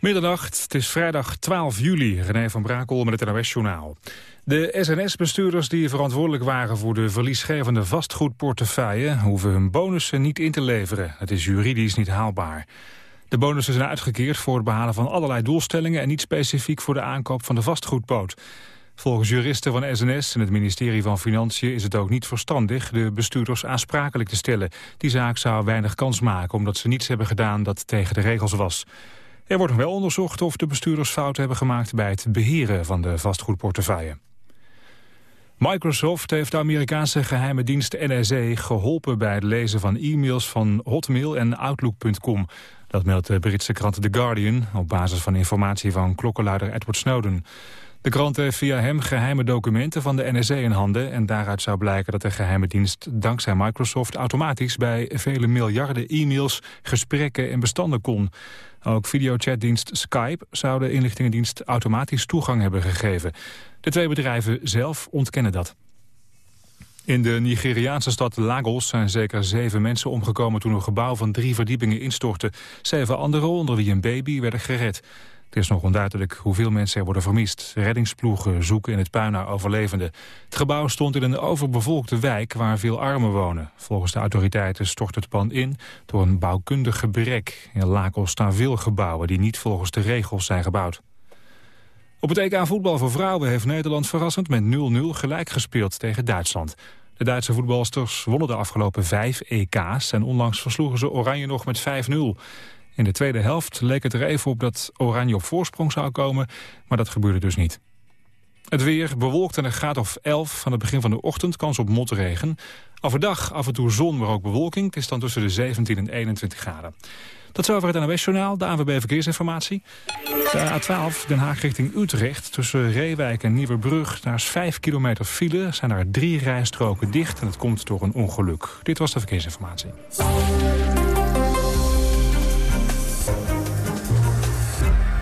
Middernacht, het is vrijdag 12 juli. René van Brakel met het NOS-journaal. De SNS-bestuurders die verantwoordelijk waren voor de verliesgevende vastgoedportefeuille... hoeven hun bonussen niet in te leveren. Het is juridisch niet haalbaar. De bonussen zijn uitgekeerd voor het behalen van allerlei doelstellingen... en niet specifiek voor de aankoop van de vastgoedpoot. Volgens juristen van SNS en het ministerie van Financiën is het ook niet verstandig de bestuurders aansprakelijk te stellen. Die zaak zou weinig kans maken omdat ze niets hebben gedaan dat tegen de regels was. Er wordt wel onderzocht of de bestuurders fouten hebben gemaakt bij het beheren van de vastgoedportefeuille. Microsoft heeft de Amerikaanse geheime dienst NSA geholpen bij het lezen van e-mails van Hotmail en Outlook.com. Dat meldt de Britse krant The Guardian op basis van informatie van klokkenluider Edward Snowden. De krant heeft via hem geheime documenten van de NSA in handen... en daaruit zou blijken dat de geheime dienst dankzij Microsoft... automatisch bij vele miljarden e-mails, gesprekken en bestanden kon. Ook videochatdienst Skype zou de inlichtingendienst automatisch toegang hebben gegeven. De twee bedrijven zelf ontkennen dat. In de Nigeriaanse stad Lagos zijn zeker zeven mensen omgekomen... toen een gebouw van drie verdiepingen instortte. Zeven anderen, onder wie een baby, werden gered. Het is nog onduidelijk hoeveel mensen er worden vermist. Reddingsploegen zoeken in het puin naar overlevenden. Het gebouw stond in een overbevolkte wijk waar veel armen wonen. Volgens de autoriteiten stort het pand in door een bouwkundig gebrek. In Lagos staan veel gebouwen die niet volgens de regels zijn gebouwd. Op het EK voetbal voor vrouwen heeft Nederland verrassend met 0-0 gelijk gespeeld tegen Duitsland. De Duitse voetbalsters wonnen de afgelopen vijf EK's en onlangs versloegen ze Oranje nog met 5-0. In de tweede helft leek het er even op dat Oranje op voorsprong zou komen, maar dat gebeurde dus niet. Het weer bewolkt en een graad of 11 van het begin van de ochtend, kans op motregen. Overdag af en toe zon, maar ook bewolking. Het is dan tussen de 17 en 21 graden. Tot zover het NOS-journaal, de ANWB Verkeersinformatie. De A12 Den Haag richting Utrecht tussen Reewijk en Nieuwebrug. Is 5 kilometer file, zijn er drie rijstroken dicht... en het komt door een ongeluk. Dit was de verkeersinformatie.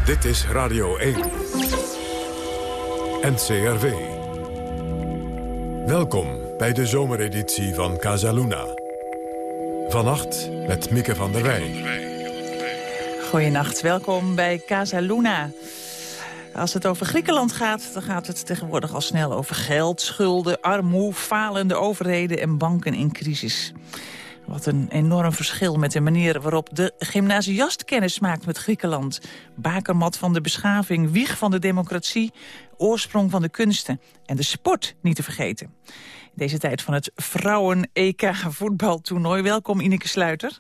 Dit is Radio 1. NCRV. Welkom bij de zomereditie van Casaluna. Vannacht met Mieke van der Wij. Goedenacht, welkom bij Casa Luna. Als het over Griekenland gaat, dan gaat het tegenwoordig al snel over geld, schulden, armoede, falende overheden en banken in crisis. Wat een enorm verschil met de manier waarop de gymnasiast kennis maakt met Griekenland. Bakermat van de beschaving, wieg van de democratie, oorsprong van de kunsten en de sport niet te vergeten. In deze tijd van het vrouwen-EK voetbaltoernooi. Welkom Ineke Sluiter.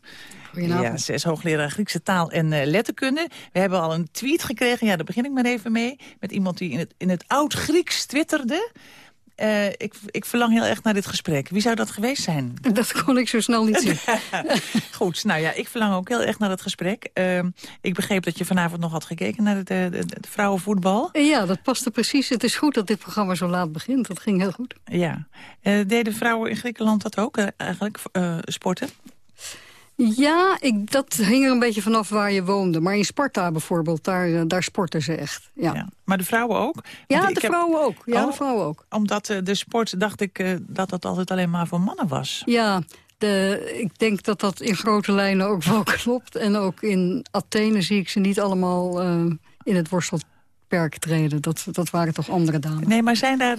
Ja, ze is hoogleraar Griekse taal en uh, letterkunde. We hebben al een tweet gekregen, ja, daar begin ik maar even mee. Met iemand die in het, in het oud-Grieks twitterde. Uh, ik, ik verlang heel erg naar dit gesprek. Wie zou dat geweest zijn? Dat kon ik zo snel niet zien. Goed, nou ja, ik verlang ook heel erg naar het gesprek. Uh, ik begreep dat je vanavond nog had gekeken naar het, het vrouwenvoetbal. Ja, dat paste precies. Het is goed dat dit programma zo laat begint. Dat ging heel goed. Ja. Uh, deden vrouwen in Griekenland dat ook eigenlijk, sporten? Ja, ik, dat hing er een beetje vanaf waar je woonde. Maar in Sparta bijvoorbeeld, daar, eh, daar sporten ze echt. Ja. ja. Maar de vrouwen ook? ja, de vrouwen ook. Ja, de vrouwen ook. Omdat uh, de sport, dacht ik, uh, dat dat altijd alleen maar voor mannen was. Ja, de, ik denk dat dat in grote lijnen ook wel klopt. En ook in Athene zie ik ze niet allemaal in het worstel perk treden. Dat, dat waren toch andere dames. Nee, maar zijn daar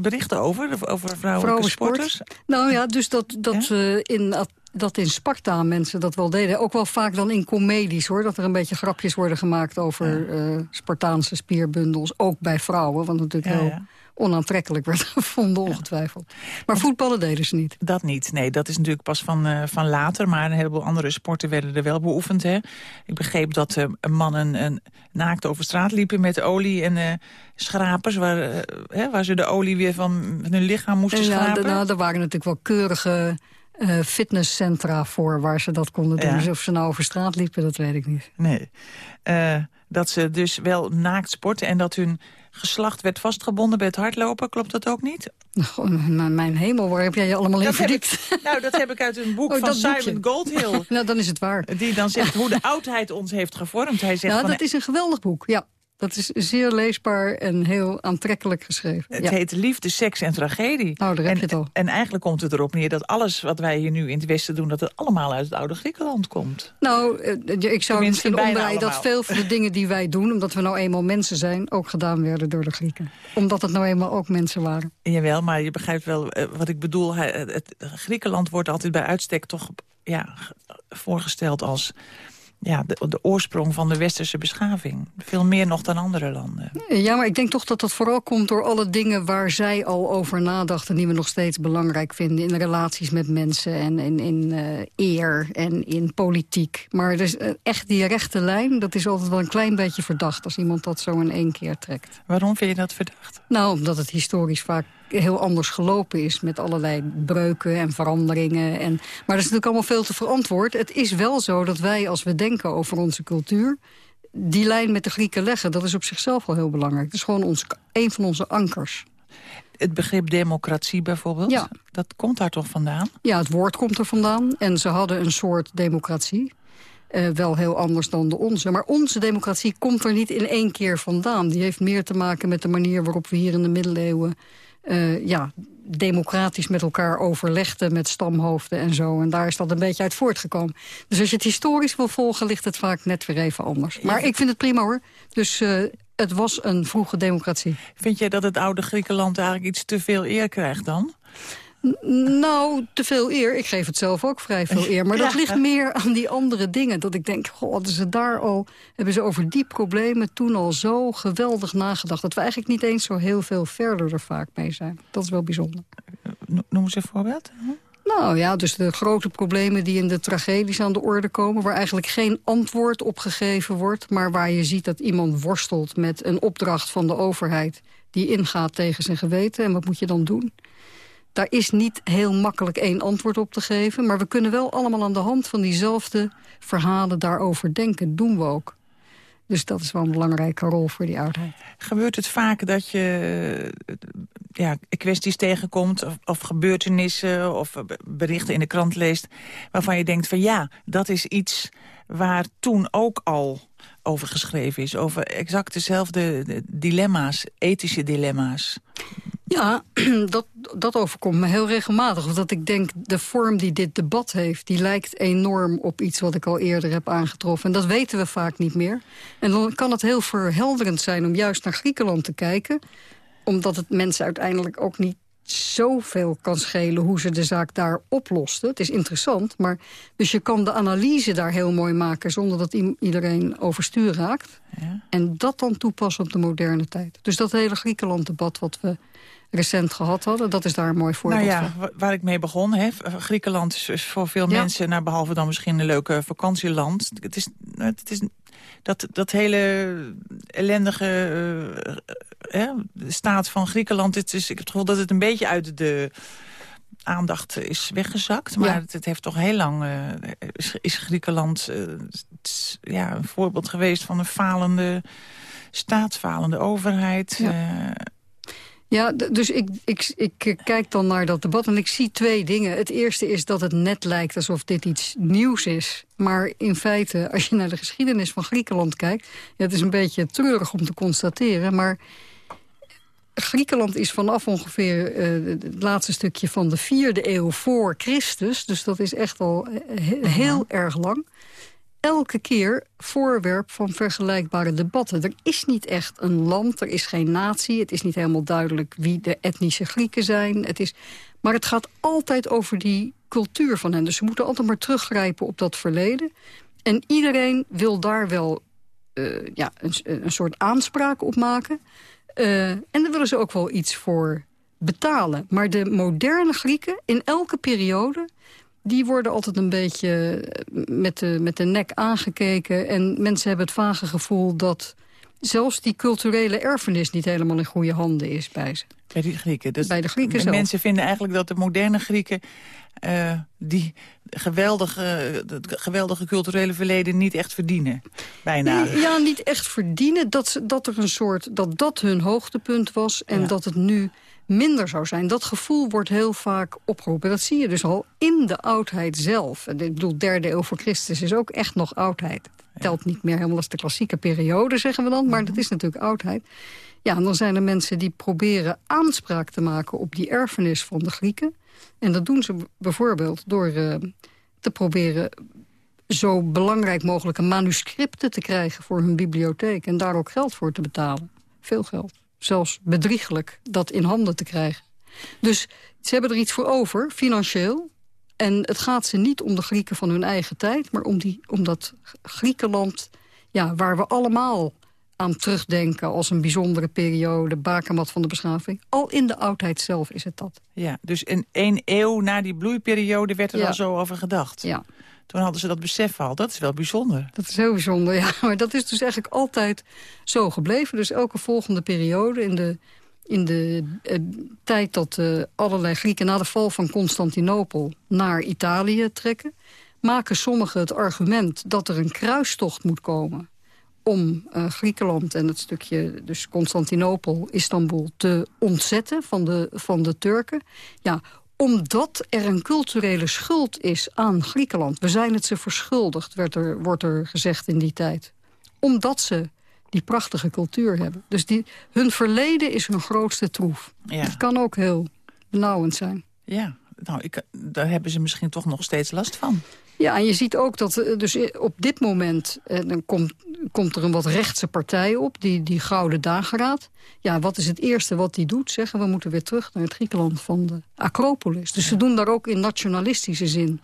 berichten over? Over vrouwelijke sporters? Nou ja, dus dat, dat ja? in dat in Sparta mensen dat wel deden. Ook wel vaak dan in comedies, hoor. Dat er een beetje grapjes worden gemaakt over ja. uh, Spartaanse spierbundels. Ook bij vrouwen, want natuurlijk ja, heel ja. onaantrekkelijk werd gevonden, ongetwijfeld. Maar voetballen deden ze niet. Dat niet, nee. Dat is natuurlijk pas van, uh, van later. Maar een heleboel andere sporten werden er wel beoefend, hè. Ik begreep dat uh, mannen een, naakt over straat liepen met olie en schrapers... Waar, waar ze de olie weer van hun lichaam moesten schrapen. Ja, nou, er waren natuurlijk wel keurige uh, fitnesscentra voor waar ze dat konden doen. Ja. Dus of ze nou over straat liepen, dat weet ik niet. Nee. Uh, dat ze dus wel naakt sporten en dat hun geslacht werd vastgebonden bij het hardlopen. Klopt dat ook niet? Oh, mijn hemel, waar heb jij je allemaal in verdiept? nou, dat heb ik uit een boek oh, van Simon Goldhill. nou, dan is het waar. Die dan zegt hoe de oudheid ons heeft gevormd. Hij zegt nou, dat is een geweldig boek, ja. Dat is zeer leesbaar en heel aantrekkelijk geschreven. Het heet Liefde, Seks en Tragedie. Nou, daar heb en, je het al. En eigenlijk komt het erop neer dat alles wat wij hier nu in het Westen doen... dat het allemaal uit het oude Griekenland komt. Nou, eh, ik zou misschien omdraaien dat veel van de dingen die wij doen... omdat we nou eenmaal mensen zijn, ook gedaan werden door de Grieken. Omdat het nou eenmaal ook mensen waren. Jawel, maar je begrijpt wel eh, wat ik bedoel. Het, het- Griekenland wordt altijd bij uitstek toch ja, voorgesteld als ja, de, de oorsprong van de westerse beschaving. Veel meer nog dan andere landen. Ja, maar ik denk toch dat dat vooral komt door alle dingen waar zij al over nadachten... die we nog steeds belangrijk vinden in relaties met mensen... en in, in eh, eer en in politiek. Maar dus, echt die rechte lijn, dat is altijd wel een klein beetje verdacht... als iemand dat zo in één keer trekt. Waarom vind je dat verdacht? Nou, omdat het historisch vaak heel anders gelopen is... met allerlei breuken en veranderingen. En, maar dat is natuurlijk allemaal veel te verantwoord. Het is wel zo dat wij, als we denken over onze cultuur... die lijn met de Grieken leggen, dat is op zichzelf al heel belangrijk. Dat is gewoon ons, een van onze ankers. Het begrip democratie bijvoorbeeld, Ja. dat komt daar toch vandaan? Ja, het woord komt er vandaan. En ze hadden een soort democratie. Eh, wel heel anders dan de onze. Maar onze democratie komt er niet in één keer vandaan. Die heeft meer te maken met de manier waarop we hier in de middeleeuwen... eh, ja, democratisch met elkaar overlegden met stamhoofden en zo. En daar is dat een beetje uit voortgekomen. Dus als je het historisch wil volgen, ligt het vaak net weer even anders. Maar ik vind het prima hoor. Dus eh, het was een vroege democratie. Vind jij dat het oude Griekenland eigenlijk iets te veel eer krijgt dan? Nou, te veel eer. Ik geef het zelf ook vrij veel eer. Maar dat Ja. ligt meer aan die andere dingen. Dat ik denk, goh, hadden ze daar al... hebben ze over die problemen toen al zo geweldig nagedacht... dat we eigenlijk niet eens zo heel veel verder er vaak mee zijn. Dat is wel bijzonder. No- Noem eens een voorbeeld. Nou ja, dus de grote problemen die in de tragedies aan de orde komen... waar eigenlijk geen antwoord op gegeven wordt... maar waar je ziet dat iemand worstelt met een opdracht van de overheid... die ingaat tegen zijn geweten. En wat moet je dan doen? Daar is niet heel makkelijk één antwoord op te geven... maar we kunnen wel allemaal aan de hand van diezelfde verhalen daarover denken. Doen we ook. Dus dat is wel een belangrijke rol voor die oudheid. Gebeurt het vaak dat je eh, ja, kwesties tegenkomt... Of, of gebeurtenissen of berichten in de krant leest... waarvan je denkt van ja, dat is iets waar toen ook al over geschreven is. Over exact dezelfde dilemma's, ethische dilemma's. Ja, dat, dat overkomt me heel regelmatig. Omdat ik denk, de vorm die dit debat heeft... die lijkt enorm op iets wat ik al eerder heb aangetroffen. En dat weten we vaak niet meer. En dan kan het heel verhelderend zijn om juist naar Griekenland te kijken. Omdat het mensen uiteindelijk ook niet zoveel kan schelen... hoe ze de zaak daar oplosten. Het is interessant, maar... Dus je kan de analyse daar heel mooi maken... zonder dat iedereen overstuur raakt. Ja. En dat dan toepassen op de moderne tijd. Dus dat hele Griekenland-debat wat we recent gehad hadden... dat is daar een mooi voorbeeld Nou ja, van. wa- waar ik mee begon, hè, Griekenland is- is voor veel Ja. mensen... Nou, behalve dan misschien een leuke vakantieland... Het is, het is dat, dat hele ellendige eh, eh, staat van Griekenland... Het is, ik heb het gevoel dat het een beetje uit de aandacht is weggezakt. Maar Ja. het, het heeft toch heel lang... eh, is, is Griekenland eh, ja, een voorbeeld geweest van een falende staat, falende overheid... Ja. Ja, dus ik, ik, ik eh, kijk dan naar dat debat en ik zie twee dingen. Het eerste is dat het net lijkt alsof dit iets nieuws is. Maar in feite, als je naar de geschiedenis van Griekenland kijkt... Ja, het is een beetje treurig om te constateren, maar... Griekenland is vanaf ongeveer eh, het laatste stukje van de vierde eeuw voor Christus... dus dat is echt al eh, he- heel erg lang... elke keer voorwerp van vergelijkbare debatten. Er is niet echt een land, er is geen natie... het is niet helemaal duidelijk wie de etnische Grieken zijn. Het is, maar het gaat altijd over die cultuur van hen. Dus ze moeten altijd maar teruggrijpen op dat verleden. En iedereen wil daar wel eh, ja, een, een soort aanspraak op maken... Eh, en daar willen ze ook wel iets voor betalen. Maar de moderne Grieken, in elke periode... die worden altijd een beetje eh, met de, met de nek aangekeken. En mensen hebben het vage gevoel dat zelfs die culturele erfenis... niet helemaal in goede handen is bij ze. Bij die Grieken. Dus Bij de Grieken zelf. Mensen vinden eigenlijk dat de moderne Grieken... eh, die geweldige, het geweldige culturele verleden niet echt verdienen. Bijna. Ja, niet echt verdienen. Dat, dat er een soort dat dat hun hoogtepunt was. En Ja. dat het nu minder zou zijn. Dat gevoel wordt heel vaak opgeroepen. Dat zie je dus al in de oudheid zelf. Ik bedoel, derde eeuw voor Christus is ook echt nog oudheid. Het telt niet meer helemaal als de klassieke periode, zeggen we dan. Maar dat is natuurlijk oudheid. Ja, en dan zijn er mensen die proberen aanspraak te maken... op die erfenis van de Grieken. En dat doen ze bijvoorbeeld door uh, te proberen zo belangrijk mogelijke manuscripten te krijgen voor hun bibliotheek... en daar ook geld voor te betalen. Veel geld. Zelfs bedriegelijk dat in handen te krijgen. Dus ze hebben er iets voor over, financieel. En het gaat ze niet om de Grieken van hun eigen tijd... maar om, die, om dat Griekenland ja, waar we allemaal aan terugdenken... als een bijzondere periode, bakermat van de beschaving. Al in de oudheid zelf is het dat. Ja, dus in één eeuw na die bloeiperiode werd er al zo over gedacht. Ja. Toen hadden ze dat besef al. Dat is wel bijzonder. Dat is heel bijzonder, ja. Maar dat is dus eigenlijk altijd zo gebleven. Dus elke volgende periode in de, in de eh, tijd dat uh, allerlei Grieken... na de val van Constantinopel naar Italië trekken... maken sommigen het argument dat er een kruistocht moet komen om uh, Griekenland en het stukje dus Constantinopel, Istanbul... te ontzetten van de, van de Turken. Ja, omdat er een culturele schuld is aan Griekenland. We zijn het ze verschuldigd, werd er, wordt er gezegd in die tijd. Omdat ze die prachtige cultuur hebben. Dus die, hun verleden is hun grootste troef. Ja. Het kan ook heel benauwend zijn. Ja, nou, ik, daar hebben ze misschien toch nog steeds last van. Ja, en je ziet ook dat eh, dus op dit moment... Eh, dan komt, komt er een wat rechtse partij op, die, die Gouden Dageraad. Ja, wat is het eerste wat die doet? Zeggen we moeten weer terug naar het Griekenland van de Acropolis. Dus ze doen daar ook in nationalistische zin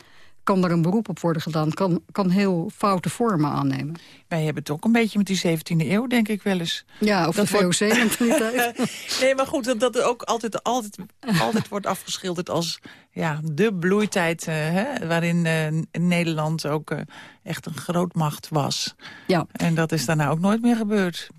kan er een beroep op worden gedaan. Kan, kan heel foute vormen aannemen. Wij hebben het ook een beetje met die 17e eeuw, denk ik wel eens. Ja, of dat de VOC-mentaliteit. nee, maar goed, dat, dat ook altijd, altijd, altijd wordt afgeschilderd als ja, de bloeitijd... Uh, hè, waarin uh, Nederland ook uh, echt een grootmacht was. Ja. En dat is daarna ook nooit meer gebeurd.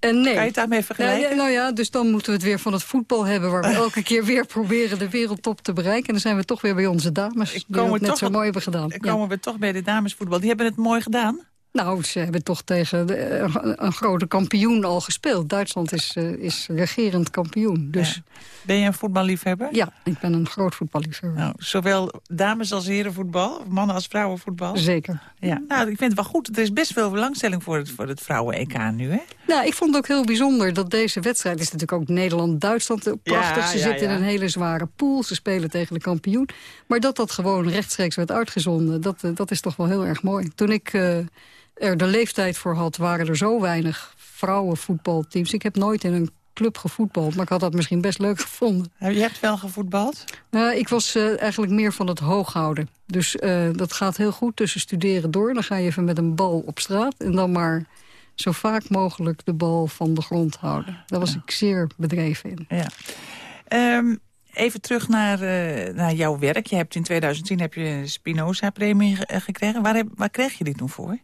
Uh, nee. Kan je het daarmee vergelijken? Ja, nou ja, dus dan moeten we het weer van het voetbal hebben... waar we elke keer weer proberen de wereldtop te bereiken. En dan zijn we toch weer bij onze dames, die het net zo mooi hebben gedaan. Dan komen we toch bij de damesvoetbal. Die hebben het mooi gedaan. Nou, ze hebben toch tegen de, een grote kampioen al gespeeld. Duitsland is, uh, is regerend kampioen. Dus... Ben je een voetballiefhebber? Ja, ik ben een groot voetballiefhebber. Nou, zowel dames als herenvoetbal, mannen als vrouwenvoetbal? Zeker. Ja. Nou, ik vind het wel goed. Er is best veel belangstelling voor het, voor het vrouwen-EK nu, hè? Nou, ik vond het ook heel bijzonder dat deze wedstrijd... is natuurlijk ook Nederland-Duitsland prachtig. Ja, ze zitten in een hele zware pool. Ze spelen tegen de kampioen. Maar dat dat gewoon rechtstreeks werd uitgezonden... dat, eh, dat is toch wel heel erg mooi. Toen ik... Uh, er de leeftijd voor had, waren er zo weinig vrouwenvoetbalteams. Ik heb nooit in een club gevoetbald, maar ik had dat misschien best leuk gevonden. Je hebt wel gevoetbald? Uh, ik was uh, eigenlijk meer van het hooghouden. Dus uh, dat gaat heel goed tussen studeren door. Dan ga je even met een bal op straat en dan maar zo vaak mogelijk de bal van de grond houden. Daar was ik zeer bedreven in. Ja. Um, even terug naar, naar jouw werk. Je hebt in 2010 heb je een Spinoza-premie gekregen. Waar, heb, waar kreeg je dit toen voor?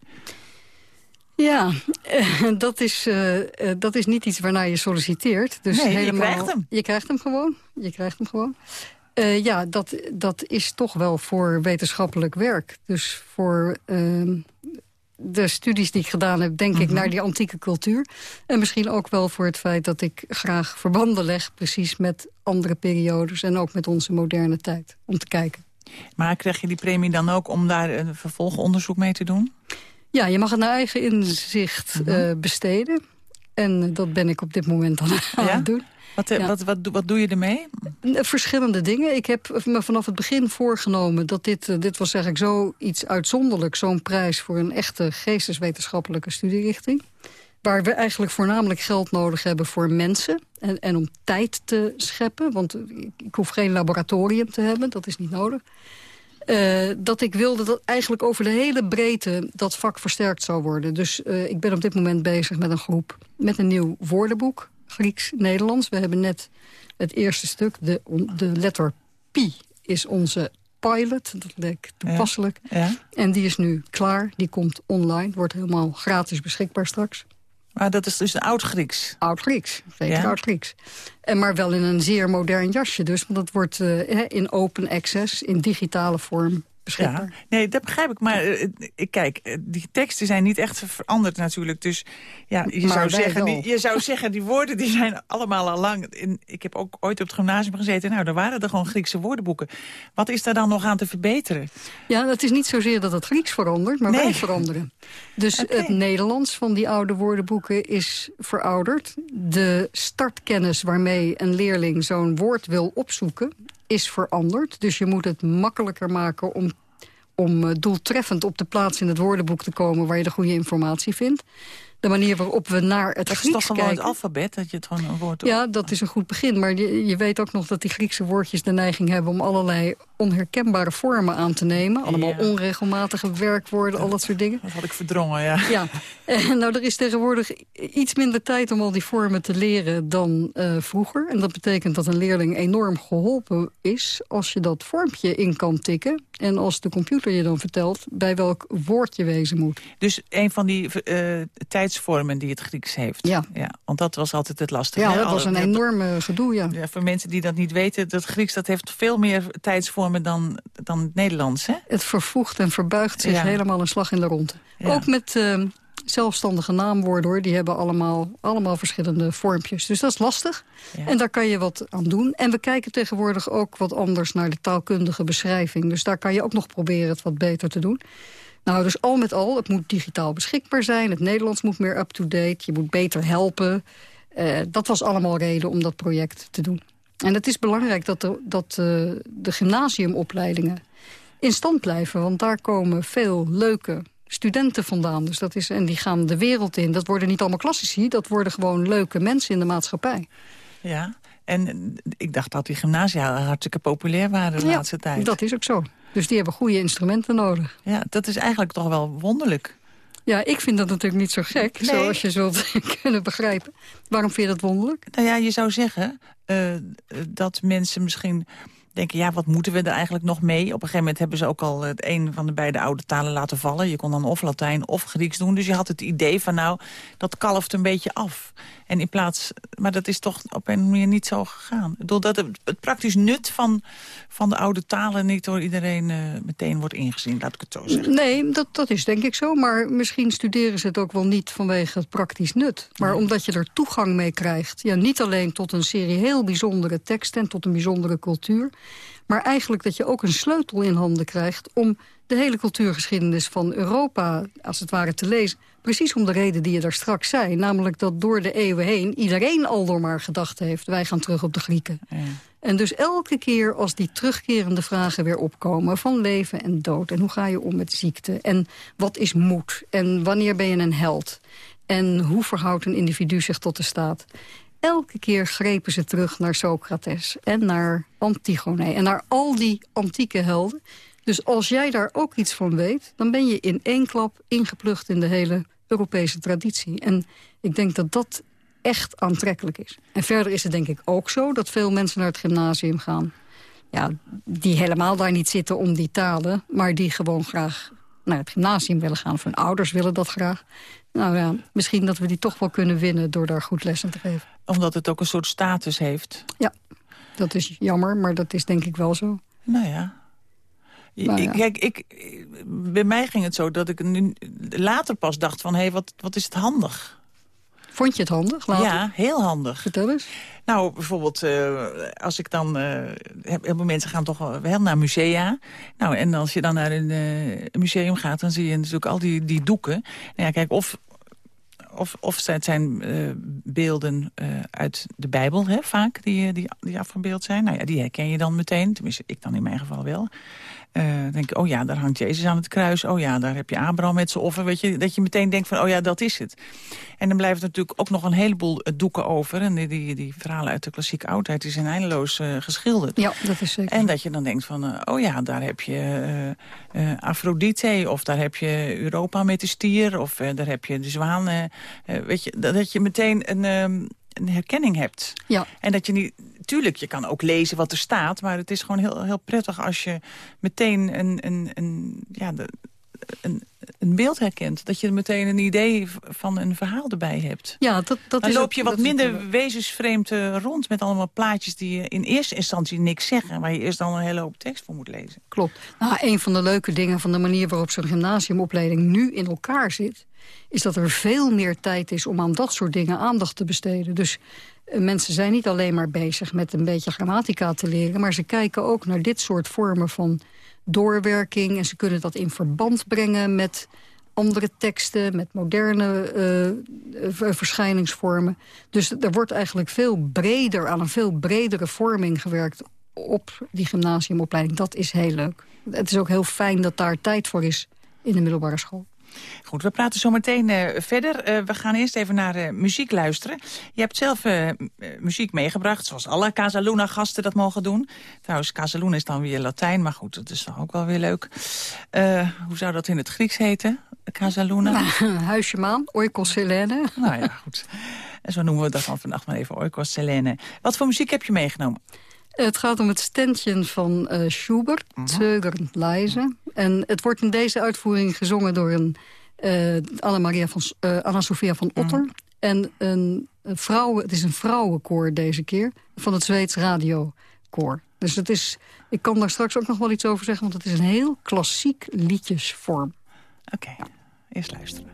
Ja, uh, dat, is, uh, uh, dat is niet iets waarnaar je solliciteert. Dus nee, helemaal, je krijgt hem. Je krijgt hem gewoon. Je krijgt hem gewoon. ja, dat, dat is toch wel voor wetenschappelijk werk. Dus voor ehm, de studies die ik gedaan heb, denk ik, mhm. naar die antieke cultuur. En misschien ook wel voor het feit dat ik graag verbanden leg... precies met andere periodes en ook met onze moderne tijd. Om te kijken. Maar krijg je die premie dan ook om daar een vervolgonderzoek mee te doen? Ja, je mag het naar eigen inzicht uh, besteden. En dat ben ik op dit moment aan, het doen. Wat, eh, ja. wat, wat, wat, doe je ermee? Verschillende dingen. Ik heb me vanaf het begin voorgenomen dat dit, dit was eigenlijk zoiets uitzonderlijks. Zo'n prijs voor een echte geesteswetenschappelijke studierichting. Waar we eigenlijk voornamelijk geld nodig hebben voor mensen. En, en om tijd te scheppen. Want ik hoef geen laboratorium te hebben, dat is niet nodig. Uh, dat ik wilde dat eigenlijk over de hele breedte dat vak versterkt zou worden. Dus uh, ik ben op dit moment bezig met een groep met een nieuw woordenboek. Grieks-Nederlands. We hebben net het eerste stuk, de, de letter pi is onze pilot. Dat leek toepasselijk. Ja, ja. En die is nu klaar, die komt online. Wordt helemaal gratis beschikbaar straks. Maar dat is dus Oud-Grieks? Oud-Grieks, zeker ja. Oud-Grieks. En maar wel in een zeer modern jasje dus. Want dat wordt uh, in open access, in digitale vorm. Ja, nee, dat begrijp ik. Maar uh, ik kijk, uh, die teksten zijn niet echt veranderd natuurlijk. Dus ja, je, zou zeggen, die, je zou zeggen, die woorden die zijn allemaal al lang... In, ik heb ook ooit op het gymnasium gezeten. Nou, daar waren er gewoon Griekse woordenboeken. Wat is daar dan nog aan te verbeteren? Ja, het is niet zozeer dat het Grieks verandert, maar nee. wij veranderen. Dus okay. het Nederlands van die oude woordenboeken is verouderd. De startkennis waarmee een leerling zo'n woord wil opzoeken is veranderd. Dus je moet het makkelijker maken om, om doeltreffend op de plaats in het woordenboek te komen... waar je de goede informatie vindt. De manier waarop we naar het dat Grieks kijken... is toch gewoon het alfabet, dat je het gewoon een woord... Ja, dat is een goed begin. Maar je, je weet ook nog dat die Griekse woordjes de neiging hebben... om allerlei onherkenbare vormen aan te nemen. Allemaal Ja. onregelmatige werkwoorden, al dat soort dingen. Dat had ik verdrongen, ja. Ja, en nou, er is tegenwoordig iets minder tijd om al die vormen te leren dan eh, vroeger. En dat betekent dat een leerling enorm geholpen is als je dat vormpje in kan tikken. En als de computer je dan vertelt bij welk woord je wezen moet. Dus een van die eh, tijdsvormen die het Grieks heeft. Ja. want dat was altijd het lastige. Ja, hè? dat was een enorme gedoe, ja. Ja, voor mensen die dat niet weten, dat Grieks dat heeft veel meer tijdsvormen dan, dan het Nederlands, hè? Het vervoegt en verbuigt zich Ja. helemaal een slag in de ronde. Ja. Ook met eh, zelfstandige naamwoorden, hoor. Die hebben allemaal, allemaal verschillende vormpjes. Dus dat is lastig. Ja. En daar kan je wat aan doen. En we kijken tegenwoordig ook wat anders naar de taalkundige beschrijving. Dus daar kan je ook nog proberen het wat beter te doen. Nou, dus al met al, het moet digitaal beschikbaar zijn. Het Nederlands moet meer up-to-date. Je moet beter helpen. Eh, dat was allemaal reden om dat project te doen. En het is belangrijk dat de, dat, eh, de gymnasiumopleidingen in stand blijven. Want daar komen veel leuke studenten vandaan. Dus dat is, en die gaan de wereld in. Dat worden niet allemaal klassici, dat worden gewoon leuke mensen in de maatschappij. Ja, en ik dacht dat die gymnasia hartstikke populair waren de laatste tijd. dat is ook zo. Dus die hebben goede instrumenten nodig. Ja, dat is eigenlijk toch wel wonderlijk. Ja, ik vind dat natuurlijk niet zo gek, Nee. zoals je zult kunnen begrijpen. Waarom vind je dat wonderlijk? Nou ja, je zou zeggen eh, dat mensen misschien denken... ja, wat moeten we er eigenlijk nog mee? Op een gegeven moment hebben ze ook al het een van de beide oude talen laten vallen. Je kon dan of Latijn of Grieks doen. Dus je had het idee van nou, dat kalft een beetje af. En in plaats, maar dat is toch op een manier niet zo gegaan. Ik bedoel, dat het, het praktisch nut van, van de oude talen niet door iedereen eh, meteen wordt ingezien. Laat ik het zo zeggen. Nee, dat, dat is denk ik zo. Maar misschien studeren ze het ook wel niet vanwege het praktisch nut. Maar omdat je er toegang mee krijgt. Ja, niet alleen tot een serie heel bijzondere teksten en tot een bijzondere cultuur. Maar eigenlijk dat je ook een sleutel in handen krijgt... om de hele cultuurgeschiedenis van Europa, als het ware, te lezen. Precies om de reden die je daar straks zei. Namelijk dat door de eeuwen heen iedereen al door maar gedacht heeft... wij gaan terug op de Grieken. Ja. En dus elke keer als die terugkerende vragen weer opkomen... van leven en dood en hoe ga je om met ziekte... en wat is moed en wanneer ben je een held... en hoe verhoudt een individu zich tot de staat... Elke keer grepen ze terug naar Socrates en naar Antigone... en naar al die antieke helden. Dus als jij daar ook iets van weet... dan ben je in één klap ingeplucht in de hele Europese traditie. En ik denk dat dat echt aantrekkelijk is. En verder is het denk ik ook zo dat veel mensen naar het gymnasium gaan... Ja, die helemaal daar niet zitten om die talen... maar die gewoon graag naar het gymnasium willen gaan. Of hun ouders willen dat graag. Nou ja, misschien dat we die toch wel kunnen winnen... door daar goed les in te geven. Omdat het ook een soort status heeft. Ja, dat is jammer, maar dat is denk ik wel zo. Nou ja. Nou ja. Kijk, ik, bij mij ging het zo dat ik nu later pas dacht van... hé, hey, wat, wat is het handig? Vond je het handig? Later? Ja, heel handig. Vertel eens. Nou, bijvoorbeeld, eh, als ik dan... eh, heel veel mensen gaan toch wel naar musea. Nou, en als je dan naar een eh, museum gaat... dan zie je natuurlijk al die, die doeken. Nou ja, kijk, of... Of, of het zijn beelden uit de Bijbel, hè, vaak, die, die, die afgebeeld zijn. Nou ja, die herken je dan meteen. Tenminste, ik dan in mijn geval wel. Eh, denk ik, oh ja, daar hangt Jezus aan het kruis. Oh ja, daar heb je Abraham met zijn offer. Weet je, dat je meteen denkt van, oh ja, dat is het. En dan blijft er natuurlijk ook nog een heleboel eh, doeken over. En die, die, die verhalen uit de klassieke oudheid, die zijn eindeloos eh, geschilderd. Ja, dat is zeker. En dat je dan denkt van, oh ja, daar heb je Afrodite... of daar heb je Europa met de stier... of daar heb je de zwaan. weet je, dat, dat je meteen een, ehm, een herkenning hebt. Ja, En dat je niet... Tuurlijk, je kan ook lezen wat er staat... maar het is gewoon heel, heel prettig als je meteen een, een, een, ja, de, een, een beeld herkent. Dat je meteen een idee van een verhaal erbij hebt. Ja, dat, dat dan is loop je wat is minder wezensvreemd eh, rond... met allemaal plaatjes die je in eerste instantie niks zeggen... waar je eerst dan een hele hoop tekst voor moet lezen. Klopt. Nou, een van de leuke dingen van de manier waarop zo'n gymnasiumopleiding nu in elkaar zit... is dat er veel meer tijd is om aan dat soort dingen aandacht te besteden. Dus eh, mensen zijn niet alleen maar bezig met een beetje grammatica te leren... maar ze kijken ook naar dit soort vormen van doorwerking... en ze kunnen dat in verband brengen met andere teksten... met moderne eh, ver- verschijningsvormen. Dus er wordt eigenlijk veel breder aan een veel bredere vorming gewerkt op die gymnasiumopleiding. Dat is heel leuk. Het is ook heel fijn dat daar tijd voor is in de middelbare school. Goed, we praten zo meteen eh, verder. Eh, we gaan eerst even naar eh, muziek luisteren. Je hebt zelf muziek meegebracht, zoals alle Casaluna-gasten dat mogen doen. Trouwens, Casaluna is dan weer Latijn, maar goed, dat is dan ook wel weer leuk. Hoe zou dat in het Grieks heten? Casaluna? Huisje maan, oikos Selene. Nou ja, goed. En zo noemen we dat dan vannacht maar even Oikos Selene. Wat voor muziek heb je meegenomen? Het gaat om het standje van eh, Schubert, Zögernd Leise. En het wordt in deze uitvoering gezongen door een eh Anna-Maria van, S- eh, Anna-Sophia van Otter. En een, een vrouwen, het is een vrouwenkoor deze keer, van het Zweeds radiokoor. Dus het is, ik kan daar straks ook nog wel iets over zeggen, want het is een heel klassiek liedjesvorm. Oké, eerst luisteren.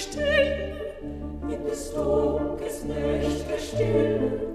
Stille, in des Dunkels Nächte Stille,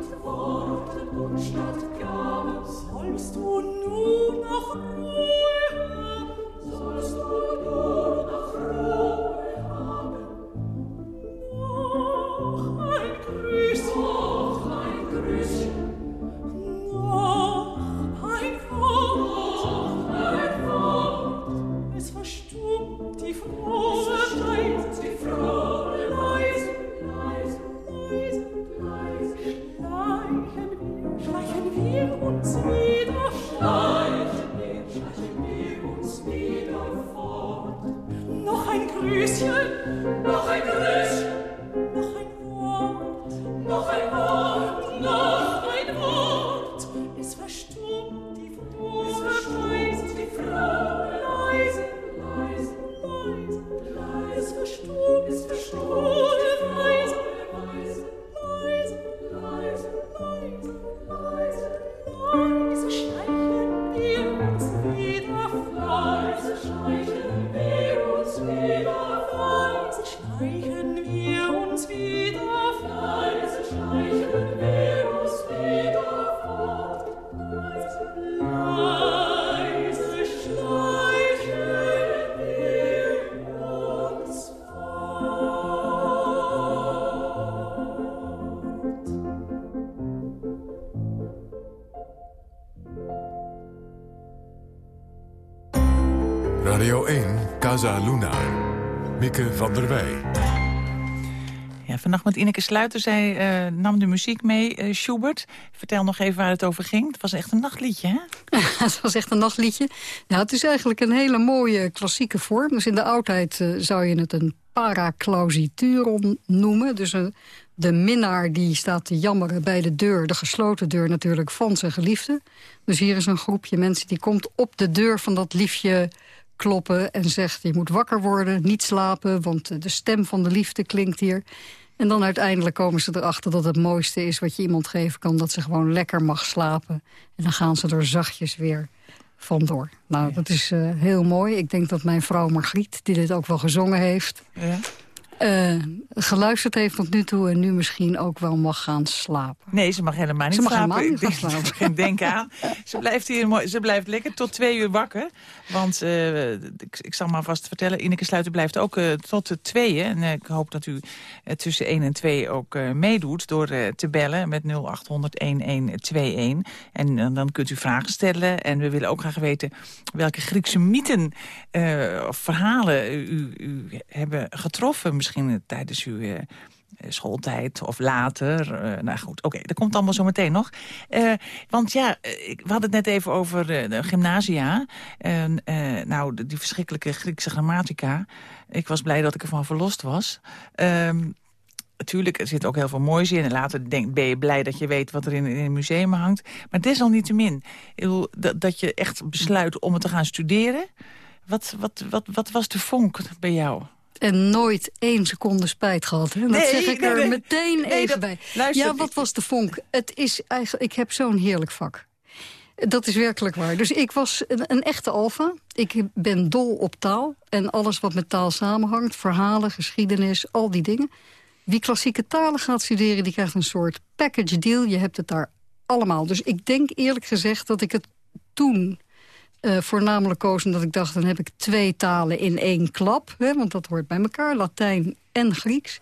statt Worten und statt Gaben sollst du nur noch ruhen. Casa Luna. Mieke van der Wij. Ja, vannacht met Ineke Sluiter. Zij eh, nam de muziek mee, eh, Schubert. Vertel nog even waar het over ging. Het was echt een nachtliedje, hè? het was echt een nachtliedje. Ja, het is eigenlijk een hele mooie klassieke vorm. Dus in de oudheid eh, zou je het een paraclausituron noemen. Dus een, de minnaar die staat te jammeren bij de deur, de gesloten deur natuurlijk, van zijn geliefde. Dus hier is een groepje mensen die komt op de deur van dat liefje kloppen en zegt... je moet wakker worden, niet slapen, want eh, de stem van de liefde klinkt hier. En dan uiteindelijk komen ze erachter dat het mooiste is wat je iemand geven kan... dat ze gewoon lekker mag slapen. En dan gaan ze er zachtjes weer vandoor. Nou, dat is eh, heel mooi. Ik denk dat mijn vrouw Margriet, die dit ook wel gezongen heeft... Ja. Eh, geluisterd heeft tot nu toe en nu misschien ook wel mag gaan slapen. Nee, ze mag helemaal niet Ze mag slapen. helemaal niet gaan denk- slapen. Denken aan. Ze blijft hier mooi, ze blijft lekker tot twee uur wakker. Want eh, ik, ik zal maar vast vertellen, Ineke Sluiter blijft ook eh, tot de tweeën. En ik hoop dat u tussen 1 en 2 ook meedoet door te bellen met 0800-1121. En dan kunt u vragen stellen. En we willen ook graag weten welke Griekse mythen of verhalen u, u hebben getroffen. Misschien eh, tijdens uw... eh, schooltijd of later. Eh, nou goed, oké, dat komt allemaal zo meteen nog. Eh, want ja, eh, we hadden het net even over eh, de gymnasia. En, eh, nou, die verschrikkelijke Griekse grammatica. Ik was blij dat ik ervan verlost was. Ehm Natuurlijk, er zit ook heel veel moois in. En later denk, ben je blij dat je weet wat er in, in een museum hangt. Maar desalniettemin, dat, dat je echt besluit om het te gaan studeren. Wat, wat, wat, wat was de vonk bij jou? En nooit één seconde spijt gehad. Hè? Dat Nee, zeg ik nee, er nee. meteen even dat- bij. luister, ja, wat was de vonk? Het is eigenlijk, ik heb zo'n heerlijk vak. Dat is werkelijk waar. Dus ik was een, een echte alfa. Ik ben dol op taal. En alles wat met taal samenhangt. Verhalen, geschiedenis, al die dingen. Wie klassieke talen gaat studeren, die krijgt een soort package deal. Je hebt het daar allemaal. Dus ik denk eerlijk gezegd dat ik het toen eh, voornamelijk koos... omdat ik dacht, dan heb ik twee talen in één klap. Hè, want dat hoort bij elkaar, Latijn en Grieks.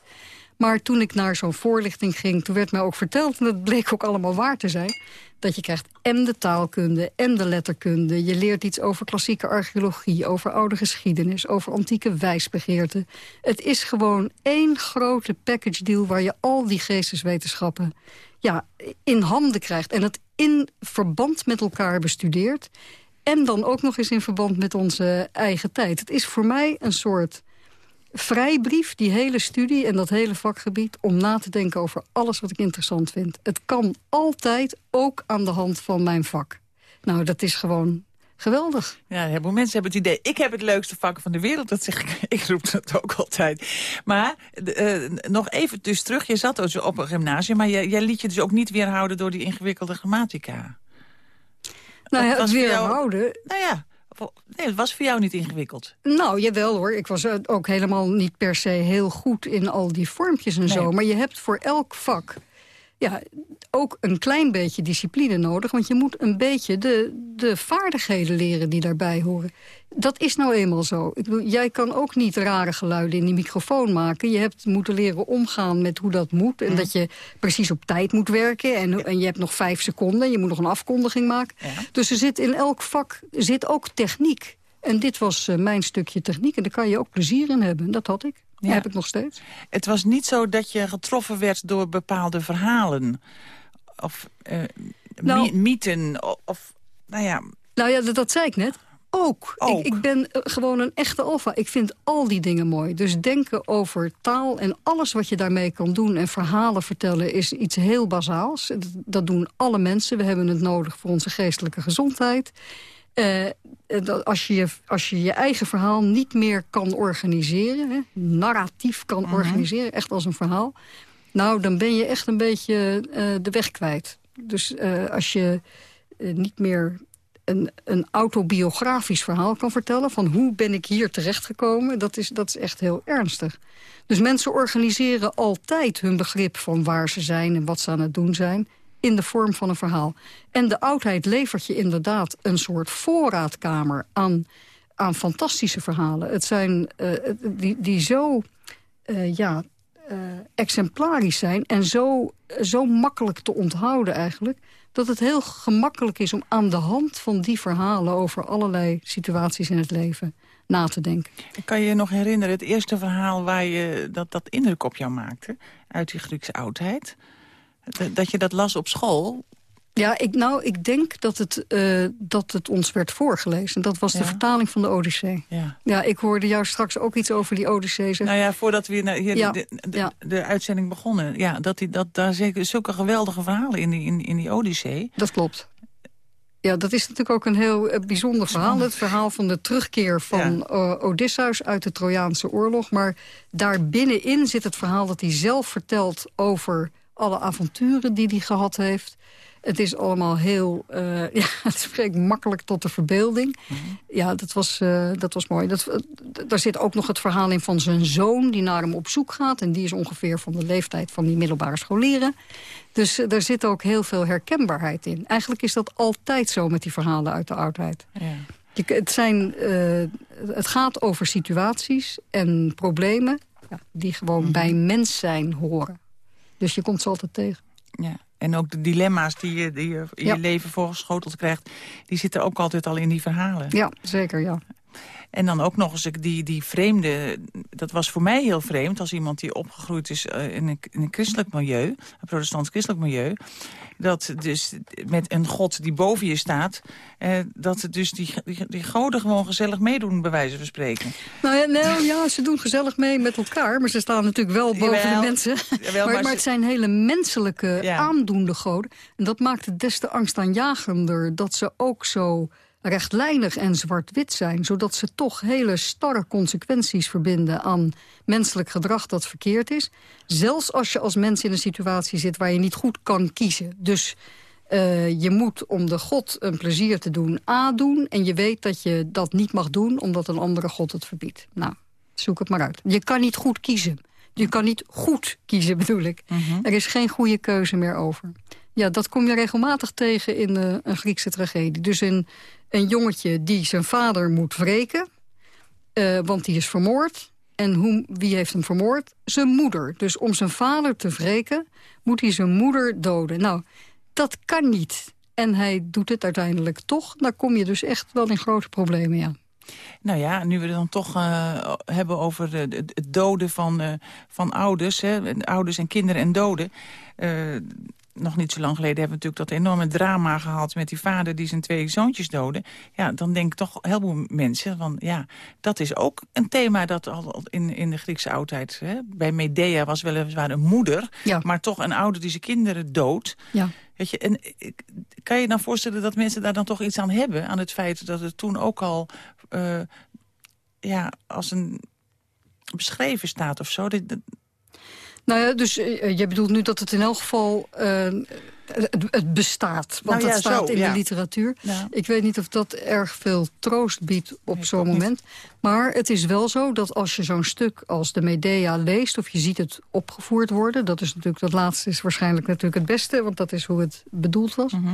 Maar toen ik naar zo'n voorlichting ging, toen werd mij ook verteld... en dat bleek ook allemaal waar te zijn... dat je krijgt en de taalkunde en de letterkunde. Je leert iets over klassieke archeologie, over oude geschiedenis... over antieke wijsbegeerten. Het is gewoon één grote package deal... waar je al die geesteswetenschappen ja, in handen krijgt. En het in verband met elkaar bestudeert. En dan ook nog eens in verband met onze eigen tijd. Het is voor mij een soort vrijbrief, die hele studie en dat hele vakgebied... om na te denken over alles wat ik interessant vind. Het kan altijd ook aan de hand van mijn vak. Nou, dat is gewoon geweldig. Ja, heel veel mensen hebben het idee. Ik heb het leukste vak van de wereld. Dat zeg ik. Ik roep dat ook altijd. Maar eh, nog even dus terug. Je zat dus op een gymnasium. Maar jij liet je dus ook niet weerhouden door die ingewikkelde grammatica. Nou ja, was voor jou- weerhouden... Nou ja, nee, het was voor jou niet ingewikkeld. Nou, jawel hoor. Ik was eh, ook helemaal niet per se heel goed in al die vormpjes en zo. Maar je hebt voor elk vak ja, ook een klein beetje discipline nodig. Want je moet een beetje de, de vaardigheden leren die daarbij horen. Dat is nou eenmaal zo. Ik bedoel, jij kan ook niet rare geluiden in die microfoon maken. Je hebt moeten leren omgaan met hoe dat moet. En dat je precies op tijd moet werken. En, en je hebt nog vijf seconden. Je moet nog een afkondiging maken. Ja. Dus er zit in elk vak zit ook techniek. En dit was eh, mijn stukje techniek. En daar kan je ook plezier in hebben. Dat had ik. Ja. Heb ik nog steeds. Het was niet zo dat je getroffen werd door bepaalde verhalen. Of eh, Nou- my- mythen. Of, nou ja, Nou ja, dat, dat zei ik net. Ook. Ook. Ik, ik ben eh, gewoon een echte alfa. Ik vind al die dingen mooi. Dus denken over taal en alles wat je daarmee kan doen... en verhalen vertellen is iets heel bazaals. Dat, doen alle mensen. We hebben het nodig voor onze geestelijke gezondheid. Eh, dat als, je, als je je eigen verhaal niet meer kan organiseren... Hè, narratief kan organiseren, echt als een verhaal... nou, dan ben je echt een beetje eh, de weg kwijt. Dus eh, als je eh, niet meer een, een autobiografisch verhaal kan vertellen... van hoe ben ik hier terechtgekomen, dat is, dat is echt heel ernstig. Dus mensen organiseren altijd hun begrip van waar ze zijn... en wat ze aan het doen zijn, in de vorm van een verhaal. En de oudheid levert je inderdaad een soort voorraadkamer... aan, aan fantastische verhalen. Het zijn die, die zo... ja, exemplarisch zijn en zo, zo makkelijk te onthouden eigenlijk... dat het heel gemakkelijk is om aan de hand van die verhalen... over allerlei situaties in het leven na te denken. ik kan je je nog herinneren, het eerste verhaal waar je dat, dat indruk op jou maakte, uit die Griekse oudheid. Dat je dat las op school. Ja, ik, nou, ik denk dat het, eh, dat het ons werd voorgelezen. Dat was Ja. de vertaling van de Odyssee. Ja. Ja, ik hoorde jou straks ook iets over die Odyssee zeggen. Nou ja, voordat we hier, naar- hier Ja, de, de, ja. de uitzending begonnen. Ja, dat, die, dat daar zeker zulke geweldige verhalen in die, in, in die Odyssee. Dat klopt. Ja, dat is natuurlijk ook een heel eh, bijzonder verhaal. Het verhaal van de terugkeer van eh, Odysseus uit de Trojaanse oorlog. Maar daar binnenin zit het verhaal dat hij zelf vertelt... over alle avonturen die hij gehad heeft. Het is allemaal heel... eh, ja, het spreekt makkelijk tot de verbeelding. Ja, dat was, eh, dat was mooi. Dat, eh, daar zit ook nog het verhaal in van zijn zoon... die naar hem op zoek gaat. En die is ongeveer van de leeftijd van die middelbare scholieren. Dus daar zit ook heel veel herkenbaarheid in. Eigenlijk is dat altijd zo met die verhalen uit de oudheid. Ja. Je, het, zijn, het gaat over situaties en problemen... Ja, die gewoon bij mens zijn horen. Dus je komt ze altijd tegen. Ja. En ook de dilemma's die je, die je in Ja. je leven voorgeschoteld krijgt... die zitten ook altijd al in die verhalen. Ja, zeker, ja. En dan ook nog eens die, die vreemde... Dat was voor mij heel vreemd als iemand die opgegroeid is eh, in een, in een christelijk milieu... een protestant-christelijk milieu... dat dus met een god die boven je staat... Eh, dat dus die, die, die goden gewoon gezellig meedoen, bij wijze van spreken. Nou ja, nou, ja, ze doen gezellig mee met elkaar... maar ze staan natuurlijk wel boven Jawel. de mensen. Jawel, maar, maar het zijn hele menselijke, Ja. aandoende goden. En dat maakt het des te angstaanjagender... dat ze ook zo rechtlijnig en zwart-wit zijn... zodat ze toch hele starre consequenties verbinden... aan menselijk gedrag dat verkeerd is. Zelfs als je als mens in een situatie zit... waar je niet goed kan kiezen. Dus eh, je moet om de god een plezier te doen A doen... en je weet dat je dat niet mag doen... omdat een andere god het verbiedt. Nou, zoek het maar uit. Je kan niet goed kiezen. Je kan niet goed kiezen, bedoel ik. Er is geen goede keuze meer over. Ja, dat kom je regelmatig tegen in eh, een Griekse tragedie. Dus een, een jongetje die zijn vader moet wreken... eh, want die is vermoord. En hoe, wie heeft hem vermoord? Zijn moeder. Dus om zijn vader te wreken, moet hij zijn moeder doden. Nou, dat kan niet. En hij doet het uiteindelijk toch. Dan kom je dus echt wel in grote problemen, ja. Nou ja, nu we het dan toch eh, hebben over het doden van, van ouders... Hè, ouders en kinderen en doden... nog niet zo lang geleden hebben we natuurlijk dat enorme drama gehad... met die vader die zijn twee zoontjes doodde. Ja, dan denk ik toch heel veel mensen van... ja, dat is ook een thema dat al in, in de Griekse oudheid... Hè, bij Medea was weliswaar een moeder... Ja. maar toch een ouder die zijn kinderen doodt. ja. Weet je, en kan je je dan voorstellen dat mensen daar dan toch iets aan hebben? Aan het feit dat het toen ook al eh, ja, als een beschreven staat of zo. Dat- Nou ja, dus eh, je bedoelt nu dat het in elk geval... eh, Het, het bestaat, want Nou ja, het staat zo, in ja. de literatuur. Ja. Ik weet niet of dat erg veel troost biedt op zo'n moment. Maar het is wel zo dat als je zo'n stuk als de Medea leest... of je ziet het opgevoerd worden... dat is natuurlijk dat laatste is waarschijnlijk natuurlijk het beste... want dat is hoe het bedoeld was... Mhm.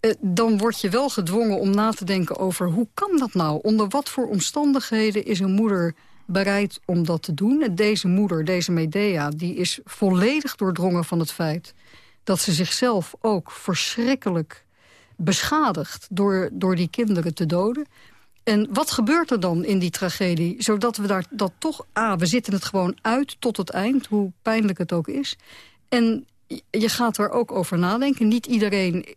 Eh, dan word je wel gedwongen om na te denken over... hoe kan dat nou? Onder wat voor omstandigheden is een moeder bereid om dat te doen? En deze moeder, deze Medea, die is volledig doordrongen van het feit... dat ze zichzelf ook verschrikkelijk beschadigt... door, door die kinderen te doden. En wat gebeurt er dan in die tragedie? Zodat we daar dat toch... Ah, we zitten het gewoon uit tot het eind, hoe pijnlijk het ook is. En je gaat er ook over nadenken. Niet iedereen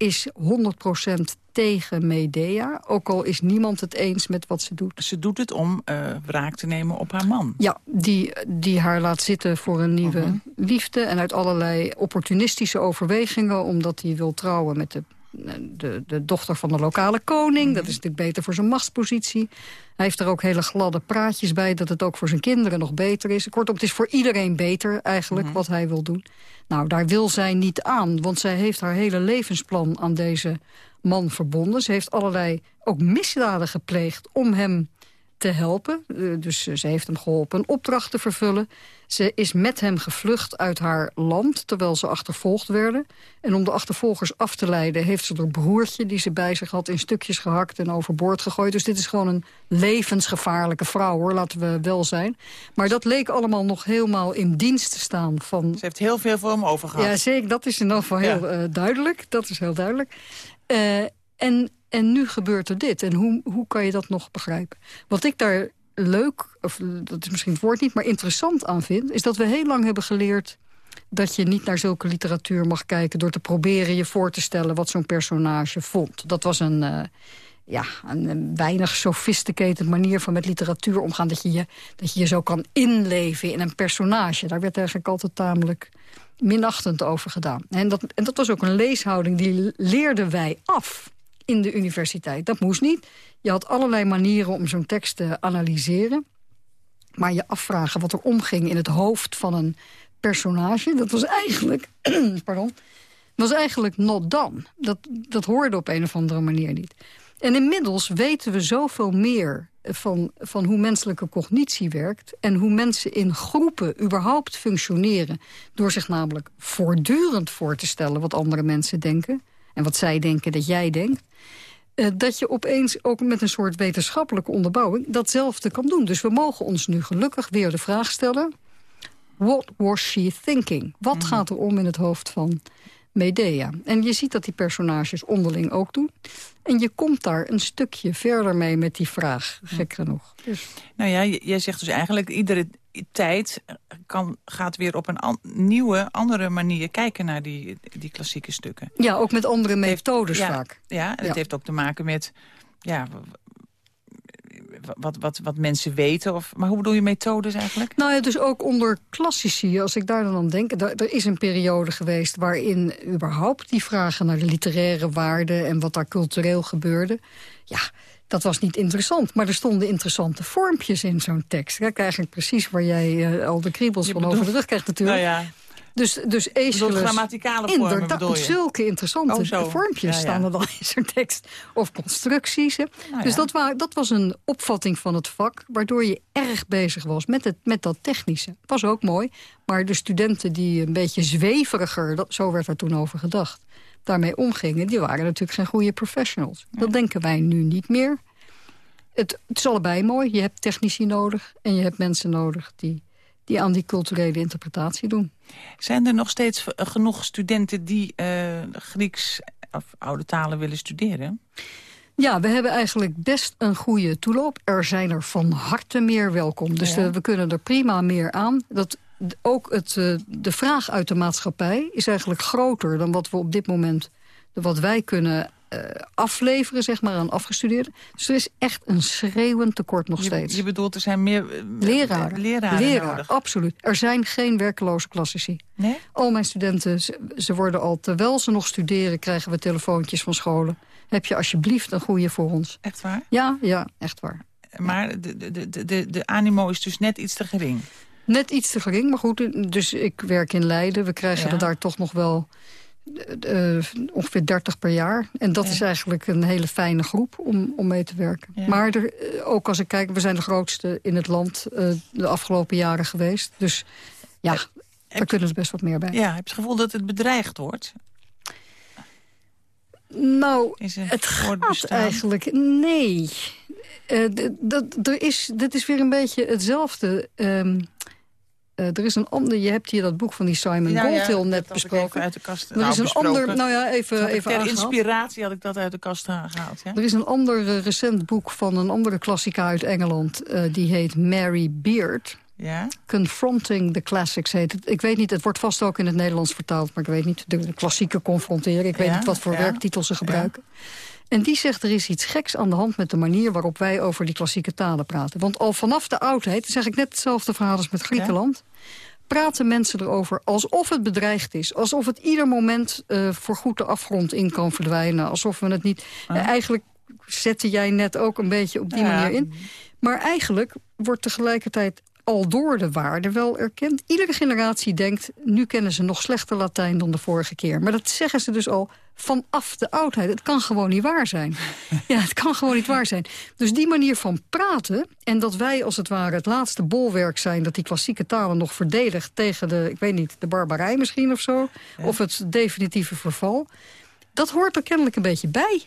is 100% tegen Medea. Ook al is niemand het eens met wat ze doet. Ze doet het om eh, wraak te nemen op haar man. Ja, die, die haar laat zitten voor een nieuwe liefde. En uit allerlei opportunistische overwegingen... omdat hij wil trouwen met de, de, de dochter van de lokale koning. Dat is natuurlijk beter voor zijn machtspositie. Hij heeft er ook hele gladde praatjes bij... dat het ook voor zijn kinderen nog beter is. Kortom, het is voor iedereen beter eigenlijk wat hij wil doen. Nou, daar wil zij niet aan, want zij heeft haar hele levensplan aan deze man verbonden. Ze heeft allerlei ook misdaden gepleegd om hem te helpen. Eh, Dus eh, ze heeft hem geholpen een opdracht te vervullen. Ze is met hem gevlucht uit haar land, terwijl ze achtervolgd werden. En om de achtervolgers af te leiden... heeft ze haar broertje, die ze bij zich had, in stukjes gehakt en overboord gegooid. Dus dit is gewoon een levensgevaarlijke vrouw, hoor, laten we wel zijn. Maar dat leek allemaal nog helemaal in dienst te staan van Ze heeft heel veel voor hem overgehad. ja, zeker. Dat is in ieder geval heel Ja. eh, duidelijk. Dat is heel duidelijk. En, en nu gebeurt er dit. En hoe, hoe kan je dat nog begrijpen? Wat ik daar leuk, of dat is misschien het woord niet... maar interessant aan vind... is dat we heel lang hebben geleerd dat je niet naar zulke literatuur mag kijken... door te proberen je voor te stellen wat zo'n personage vond. Dat was een... eh, ja, een, een weinig sophisticated manier van met literatuur omgaan. Dat je je, dat je je zo kan inleven in een personage. Daar werd eigenlijk altijd tamelijk minachtend over gedaan. En dat, en dat was ook een leeshouding die leerden wij af in de universiteit. Dat moest niet. Je had allerlei manieren om zo'n tekst te analyseren. Maar je afvragen wat er omging in het hoofd van een personage... dat was eigenlijk... pardon, was eigenlijk not done. Dat, dat hoorde op een of andere manier niet. En inmiddels weten we zoveel meer van, van hoe menselijke cognitie werkt... en hoe mensen in groepen überhaupt functioneren... door zich namelijk voortdurend voor te stellen wat andere mensen denken... en wat zij denken dat jij denkt... eh, dat je opeens ook met een soort wetenschappelijke onderbouwing... datzelfde kan doen. Dus we mogen ons nu gelukkig weer de vraag stellen... What was she thinking? Wat gaat er om in het hoofd van Medea? En je ziet dat die personages onderling ook doen. En je komt daar een stukje verder mee met die vraag, gek genoeg. Dus, Nou ja, jij zegt dus eigenlijk... iedere tijd kan, gaat weer op een an- nieuwe, andere manier kijken naar die, die klassieke stukken. ja, ook met andere methodes ja, vaak. Ja, en het Ja. heeft ook te maken met... Ja, wat, wat, wat mensen weten. Of, maar hoe bedoel je methodes eigenlijk? Nou ja, dus ook onder klassici, als ik daar dan aan denk... er is een periode geweest waarin überhaupt die vragen naar de literaire waarde... en wat daar cultureel gebeurde, ja, dat was niet interessant. Maar er stonden interessante vormpjes in zo'n tekst. Kijk, eigenlijk precies waar jij eh, al de kriebels Je van bedoelt- over de rug krijgt natuurlijk. Nou ja, Dus, dus Aeschylus... grammaticale vormen Inderdaad, bedoel je? zulke interessante Oh, vormpjes Ja, ja. staan er dan in zo'n tekst. Of constructies. Hè. Nou dus ja. dat, wa dat was een opvatting van het vak... waardoor je erg bezig was met, het, met dat technische. Was ook mooi. Maar de studenten die een beetje zweveriger... Dat, zo werd er toen over gedacht, daarmee omgingen... die waren natuurlijk geen goede professionals. Dat denken wij nu niet meer. Het, het is allebei mooi. Je hebt technici nodig en je hebt mensen nodig... die, die aan die culturele interpretatie doen. Zijn er nog steeds v- genoeg studenten die eh, Grieks of oude talen willen studeren? Ja, we hebben eigenlijk best een goede toeloop. Er zijn er van harte meer welkom. Dus Ja. eh, we kunnen er prima meer aan. Dat, ook het, eh, de vraag uit de maatschappij is eigenlijk groter... dan wat we op dit moment, wat wij kunnen eh, afleveren, zeg maar, aan afgestudeerden. Dus er is echt een schreeuwend tekort nog steeds. je bedoelt, er zijn meer eh, Leraren. leraren Leraar, nodig? absoluut. Er zijn geen werkloze klassici. Nee? Al mijn studenten, ze, ze worden al, terwijl ze nog studeren... krijgen we telefoontjes van scholen. Heb je alsjeblieft een goede voor ons? Echt waar? Ja, ja, echt waar. Maar de, de, de, de, de animo is dus net iets te gering. Net iets te gering, maar goed, dus ik werk in Leiden. We krijgen Ja. er daar toch nog wel eh, eh, ongeveer 30 per jaar. En dat Ja. is eigenlijk een hele fijne groep om, om mee te werken. Ja. Maar er, eh, ook als ik kijk, we zijn de grootste in het land de afgelopen jaren geweest. Dus ja, daar kunnen er best wat meer bij. Ja, heb je het gevoel dat het bedreigd wordt? Nou, het gaat eigenlijk... Nee. D- dat, er is, dit is weer een beetje hetzelfde. Ehm, eh, er is een ander... Je hebt hier dat boek van die Simon Ja, net besproken. uit de kast er nou, is een besproken. ander... Nou ja, even, even ter inspiratie had ik dat uit de kast eh, gehaald. Ja? Er is een ander eh, recent boek van een andere klassica uit Engeland. eh, die heet Mary Beard. Ja? Confronting the Classics heet het. Ik weet niet, het wordt vast ook in het Nederlands vertaald... maar ik weet niet, de, klassieke confronteren. Ik weet niet wat voor ja. werktitels ze gebruiken. En die zegt, er is iets geks aan de hand met de manier... waarop wij over die klassieke talen praten. Want al vanaf de oudheid, zeg ik net hetzelfde verhaal als met Griekenland... praten mensen erover alsof het bedreigd is. Alsof het ieder moment eh voorgoed de afgrond in kan verdwijnen. Alsof we het niet... Eh, eigenlijk zette jij net ook een beetje op die Ja. manier in. Maar eigenlijk wordt tegelijkertijd al door de waarde wel erkend. Iedere generatie denkt, nu kennen ze nog slechter Latijn dan de vorige keer. Maar dat zeggen ze dus al vanaf de oudheid. Het kan gewoon niet waar zijn. Ja, het kan gewoon niet waar zijn. Dus die manier van praten... en dat wij als het ware het laatste bolwerk zijn... dat die klassieke talen nog verdedigt tegen de, ik weet niet, de barbarij misschien of zo... of het definitieve verval... dat hoort er kennelijk een beetje bij.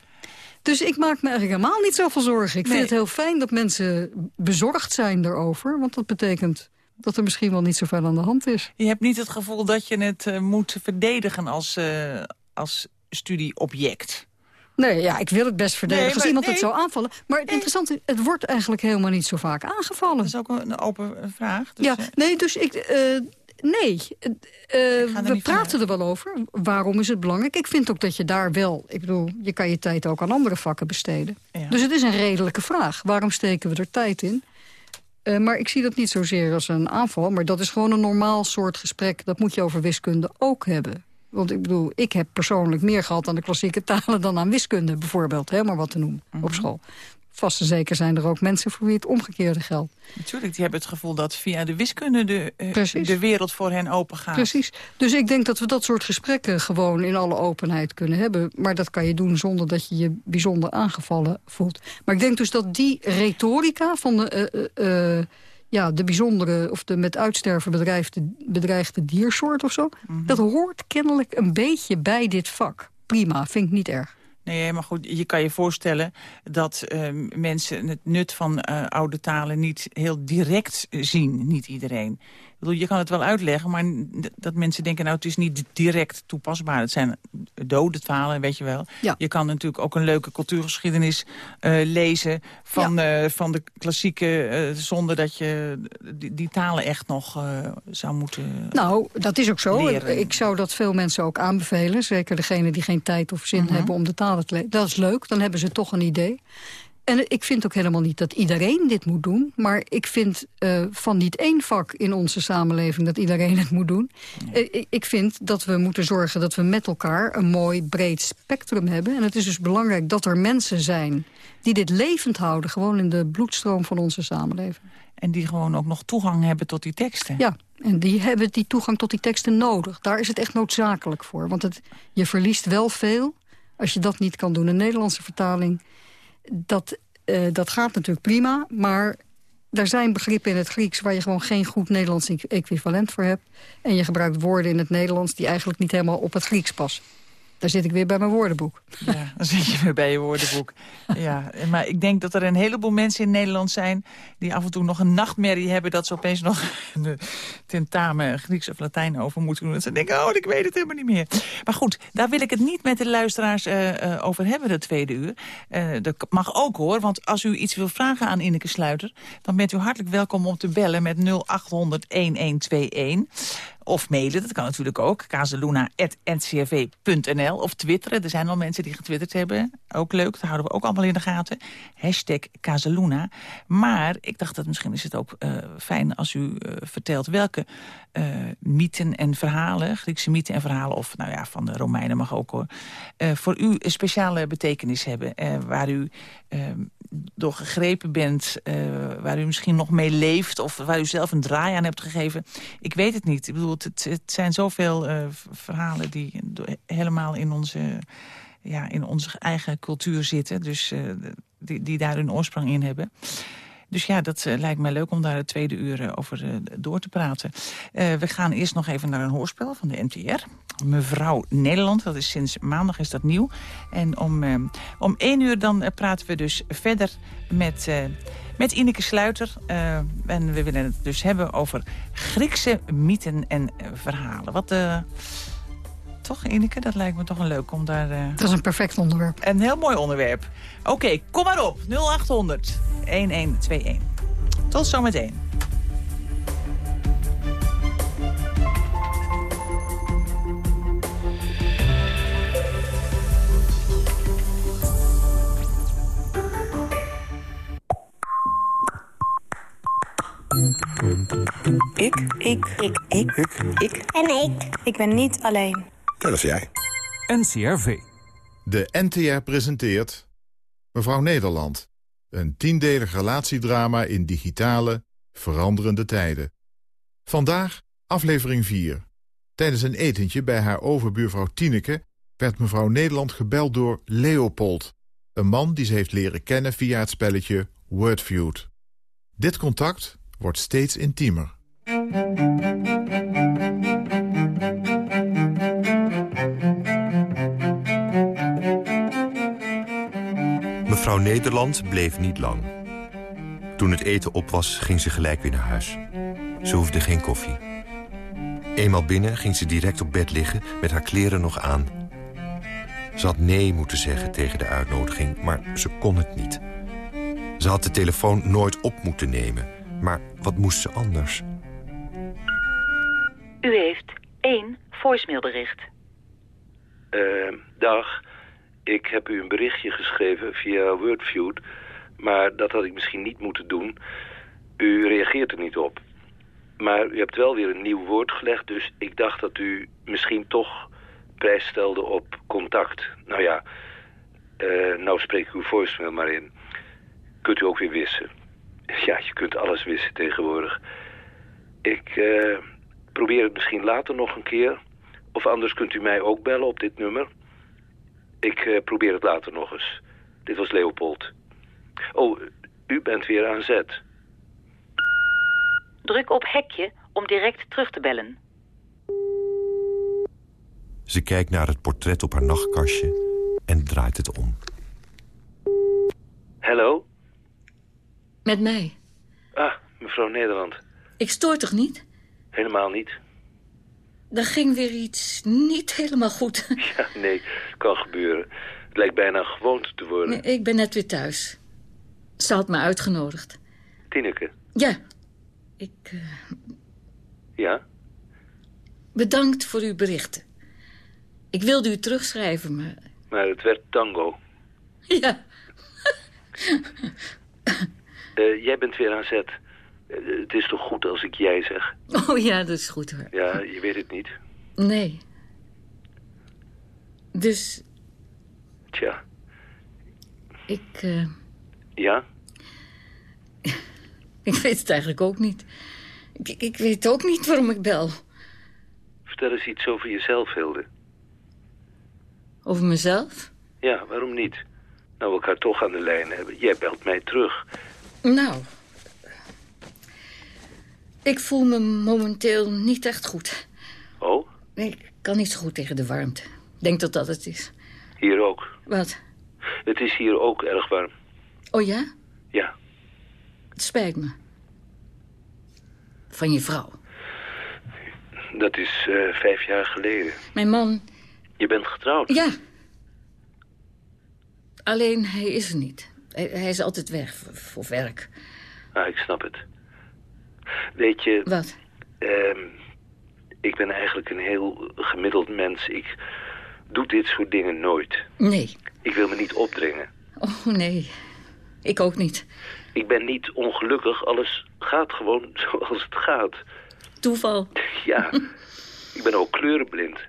Dus ik maak me eigenlijk helemaal niet zoveel zorgen. Ik vind het heel fijn dat mensen bezorgd zijn erover. Want dat betekent dat er misschien wel niet zoveel aan de hand is. Je hebt niet het gevoel dat je het eh, moet verdedigen als, eh, als studieobject. Nee, ja, ik wil het best verdedigen Nee, als iemand het nee. zou aanvallen. Maar het interessante is, het wordt eigenlijk helemaal niet zo vaak aangevallen. Dat is ook een, open vraag. Dus, ja, eh, nee, dus ik... eh, nee, Eh, we praten er wel over. Waarom is het belangrijk? Ik vind ook dat je daar wel... Ik bedoel, je kan je tijd ook aan andere vakken besteden. Ja. Dus het is een redelijke vraag. Waarom steken we er tijd in? Maar ik zie dat niet zozeer als een aanval. Maar dat is gewoon een normaal soort gesprek. Dat moet je over wiskunde ook hebben. Want ik bedoel, ik heb persoonlijk meer gehad aan de klassieke talen... dan aan wiskunde bijvoorbeeld, hè, maar wat te noemen, Mhm. op school. Vast en zeker zijn er ook mensen voor wie het omgekeerde geldt. Natuurlijk, die hebben het gevoel dat via de wiskunde de, eh, de wereld voor hen open gaat. Precies. Dus ik denk dat we dat soort gesprekken gewoon in alle openheid kunnen hebben. Maar dat kan je doen zonder dat je je bijzonder aangevallen voelt. Maar ik denk dus dat die retorica van de, eh, eh, ja, de bijzondere... of de met uitsterven bedreigde, bedreigde diersoort of zo... Mhm. dat hoort kennelijk een beetje bij dit vak. Prima, vind ik niet erg. Nee, maar goed, je kan je voorstellen dat eh, mensen het nut van eh, oude talen niet heel direct zien. Niet iedereen. Bedoel, je kan het wel uitleggen, maar dat mensen denken... nou, het is niet direct toepasbaar. Het zijn dode talen, weet je wel. Ja. Je kan natuurlijk ook een leuke cultuurgeschiedenis eh, lezen... Van, eh, van de klassieke, eh, zonder dat je die, die talen echt nog zou moeten... Nou, dat is ook zo. Leren. Ik zou dat veel mensen ook aanbevelen. Zeker degenen die geen tijd of zin Mhm. hebben om de talen te leren. Dat is leuk, dan hebben ze toch een idee. En ik vind ook helemaal niet dat iedereen dit moet doen. Maar ik vind eh, van niet één vak in onze samenleving dat iedereen het moet doen. Eh, ik- ik vind dat we moeten zorgen dat we met elkaar een mooi breed spectrum hebben. En het is dus belangrijk dat er mensen zijn die dit levend houden. Gewoon in de bloedstroom van onze samenleving. En die gewoon ook nog toegang hebben tot die teksten. Ja, en die hebben die toegang tot die teksten nodig. Daar is het echt noodzakelijk voor. Want het, je verliest wel veel als je dat niet kan doen. Een Nederlandse vertaling, dat, eh, dat gaat natuurlijk prima. Maar er zijn begrippen in het Grieks... waar je gewoon geen goed Nederlands e- equivalent voor hebt. En je gebruikt woorden in het Nederlands... die eigenlijk niet helemaal op het Grieks passen. Daar zit ik weer bij mijn woordenboek. Ja, dan zit je weer bij je woordenboek. Ja, maar ik denk dat er een heleboel mensen in Nederland zijn... die af en toe nog een nachtmerrie hebben... dat ze opeens nog een tentamen Grieks of Latijn over moeten doen. Dat ze denken, oh, ik weet het helemaal niet meer. Maar goed, daar wil ik het niet met de luisteraars eh, eh, over hebben, de tweede uur. Eh, dat mag ook hoor, want als u iets wil vragen aan Ineke Sluiter... dan bent u hartelijk welkom om te bellen met 0800-1121... Of mailen, dat kan natuurlijk ook. kazeluna.ncrv.nl Of twitteren. Er zijn al mensen die getwitterd hebben. Ook leuk, dat houden we ook allemaal in de gaten. Hashtag Kazeluna. Maar ik dacht dat misschien is het ook eh, fijn als u eh, vertelt... welke eh, mythen en verhalen, Griekse mythen en verhalen... of nou ja, van de Romeinen mag ook hoor... voor u een speciale betekenis hebben. waar u eh, door gegrepen bent, waar u misschien nog mee leeft... of waar u zelf een draai aan hebt gegeven. Ik weet het niet. Ik bedoel, het, zijn zoveel eh, verhalen die helemaal in onze, ja, in onze eigen cultuur zitten. Dus eh, die, die daar hun oorsprong in hebben. Dus ja, dat eh, lijkt mij leuk om daar het tweede uur over door te praten. We gaan eerst nog even naar een hoorspel van de NTR. Mevrouw Nederland, dat is sinds maandag is dat nieuw. En om, om één uur dan praten we dus verder met, met Ineke Sluiter. Eh, en we willen het dus hebben over Griekse mythen en eh, verhalen. Wat, eh, toch Ineke, dat lijkt me toch een leuk om daar... Dat is een perfect onderwerp. een heel mooi onderwerp. Oké, kom maar op. 0800 1121. Tot zometeen. Ik. Ik. Ik. Ik. Ik. En ik. Ik ben niet alleen. Dat is jij. NCRV. De NTR presenteert Mevrouw Nederland. Een tiendelig relatiedrama in digitale, veranderende tijden. Vandaag aflevering 4. Tijdens een etentje bij haar overbuurvrouw Tineke... werd mevrouw Nederland gebeld door Leopold... een man die ze heeft leren kennen via het spelletje Wordfeud. Dit contact wordt steeds intiemer. Mevrouw Nederland bleef niet lang. Toen het eten op was, ging ze gelijk weer naar huis. Ze hoefde geen koffie. Eenmaal binnen ging ze direct op bed liggen met haar kleren nog aan. Ze had nee moeten zeggen tegen de uitnodiging, maar ze kon het niet. Ze had de telefoon nooit op moeten nemen. Maar wat moest ze anders? U heeft één voicemailbericht. Eh, dag, ik heb u een berichtje geschreven via Wordfeud, maar dat had ik misschien niet moeten doen. U reageert er niet op. Maar u hebt wel weer een nieuw woord gelegd, dus ik dacht dat u misschien toch prijs stelde op contact. Nou ja, eh, nou spreek ik uw voicemail maar in. Kunt u ook weer wissen. Ja, je kunt alles wissen tegenwoordig. Ik eh, probeer het misschien later nog een keer. Of anders kunt u mij ook bellen op dit nummer. Ik eh, probeer het later nog eens. Dit was Leopold. Oh, u bent weer aan zet. Druk op hekje om direct terug te bellen. Ze kijkt naar het portret op haar nachtkastje en draait het om. Hallo? Met mij. Ah, mevrouw Nederland. Ik stoor toch niet? Helemaal niet. Er ging weer iets niet helemaal goed. Ja, nee, kan gebeuren. Het lijkt bijna een gewoonte te worden. Nee, ik ben net weer thuis. Ze had me uitgenodigd. Tineke. Ja. Ik... eh, Ja? bedankt voor uw berichten. Ik wilde u terugschrijven, maar... Maar het werd tango. Ja, Eh, jij bent weer aan zet. Eh, het is toch goed als ik jij zeg? oh ja, dat is goed hoor. Ja, je weet het niet. Nee. Dus Tja, ik... eh, ja? ik weet het eigenlijk ook niet. Ik, ik weet ook niet waarom ik bel. Vertel eens iets over jezelf, Hilde. Over mezelf? Ja, waarom niet? Nou, we elkaar toch aan de lijn hebben. Jij belt mij terug. Nou... Ik voel me momenteel niet echt goed. Oh, Nee, ik kan niet zo goed tegen de warmte. Ik denk dat dat het is. hier ook. Wat? Het is hier ook erg warm. Oh ja? Ja, Het spijt me. Van je vrouw. dat is eh, vijf jaar geleden. Mijn man... Je bent getrouwd. Ja. Alleen, hij is er niet. Hij, hij is altijd weg voor, werk. Ah, ik snap het. Weet je, Wat? ehm, ik ben eigenlijk een heel gemiddeld mens. Ik doe dit soort dingen nooit. Nee. Ik wil me niet opdringen. Oh, nee. Ik ook niet. Ik ben niet ongelukkig, alles gaat gewoon zoals het gaat. Toeval. Ja, ik ben ook kleurenblind.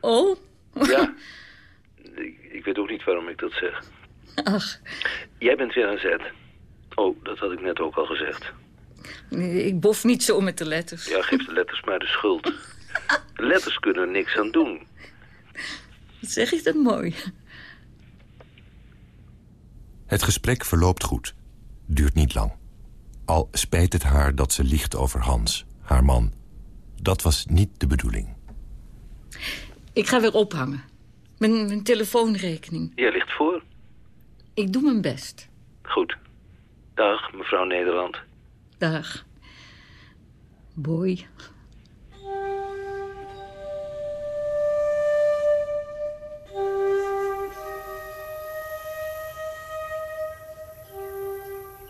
Oh? Ja, ik, ik weet ook niet waarom ik dat zeg. Ach, Jij bent weer aan zet. Oh, dat had ik net ook al gezegd. Nee, Ik bof niet zo met de letters. Ja, geef de letters maar de schuld. De letters kunnen er niks aan doen. Wat zeg je dat mooi. Het gesprek verloopt goed. Duurt niet lang. Al spijt het haar dat ze liegt over Hans, haar man. Dat was niet de bedoeling. Ik ga weer ophangen. Mijn, mijn telefoonrekening. Jij ligt voor. Ik doe mijn best. Goed. Dag, mevrouw Nederland. Dag. Boy.